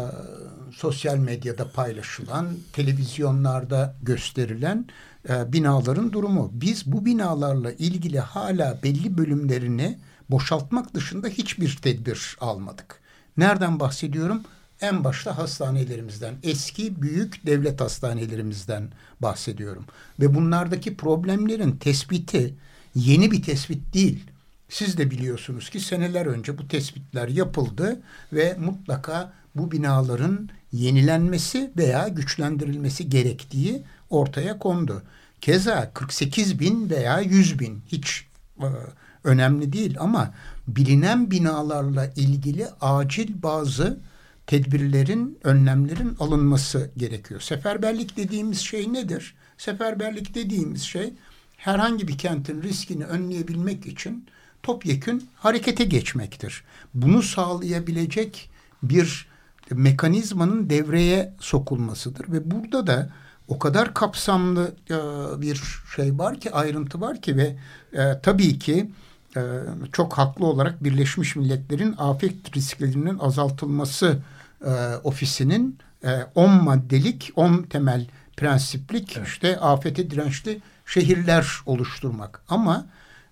sosyal medyada paylaşılan, televizyonlarda gösterilen e, binaların durumu. Biz bu binalarla ilgili hala belli bölümlerini boşaltmak dışında hiçbir tedbir almadık. Nereden bahsediyorum? En başta hastanelerimizden, eski büyük devlet hastanelerimizden bahsediyorum. Ve bunlardaki problemlerin tespiti yeni bir tespit değil. Siz de biliyorsunuz ki seneler önce bu tespitler yapıldı ve mutlaka bu binaların yenilenmesi veya güçlendirilmesi gerektiği ortaya kondu. Keza 48 bin veya 100 bin hiç e, önemli değil ama bilinen binalarla ilgili acil bazı tedbirlerin, önlemlerin alınması gerekiyor. Seferberlik dediğimiz şey nedir? Seferberlik dediğimiz şey herhangi bir kentin riskini önleyebilmek için topyekün harekete geçmektir. Bunu sağlayabilecek bir mekanizmanın devreye sokulmasıdır ve burada da o kadar kapsamlı e, bir şey var ki ayrıntı var ki ve e, tabii ki e, çok haklı olarak Birleşmiş Milletler'in afet risklerinin azaltılması e, ofisinin 10 e, maddelik 10 temel prensiplik evet. işte afete dirençli şehirler oluşturmak ama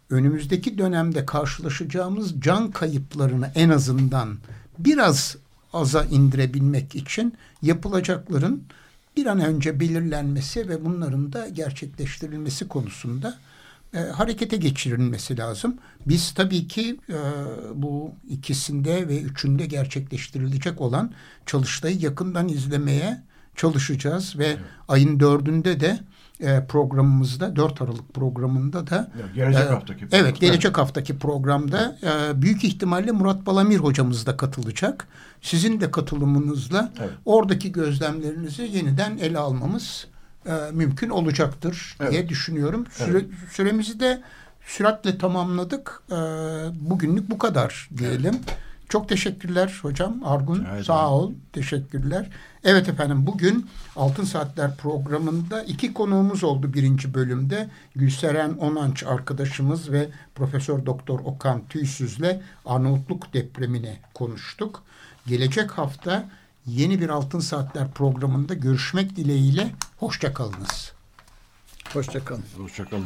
önümüzdeki dönemde karşılaşacağımız can kayıplarını en azından biraz aza indirebilmek için yapılacakların bir an önce belirlenmesi ve bunların da gerçekleştirilmesi konusunda e, harekete geçirilmesi lazım. Biz tabii ki e, bu ikisinde ve üçünde gerçekleştirilecek olan çalıştayı yakından izlemeye çalışacağız ve evet. ayın dördünde de e, programımızda 4 Aralık programında da gelecek e, haftaki program. evet gelecek haftaki programda e, büyük ihtimalle Murat Balamir hocamız da katılacak. Sizin de katılımınızla evet. oradaki gözlemlerinizi yeniden ele almamız e, mümkün olacaktır evet. diye düşünüyorum. Süre, evet. Süremizi de süratle tamamladık. E, bugünlük bu kadar diyelim. Evet. Çok teşekkürler hocam. Argun sağ ol. Teşekkürler. Evet efendim bugün Altın Saatler programında iki konuğumuz oldu birinci bölümde. Gülseren Onanç arkadaşımız ve Profesör Doktor Okan Tüysüz'le Arnavutluk depremini konuştuk. Gelecek hafta yeni bir Altın Saatler programında görüşmek dileğiyle hoşçakalınız. Hoşçakalın. Hoşçakalın.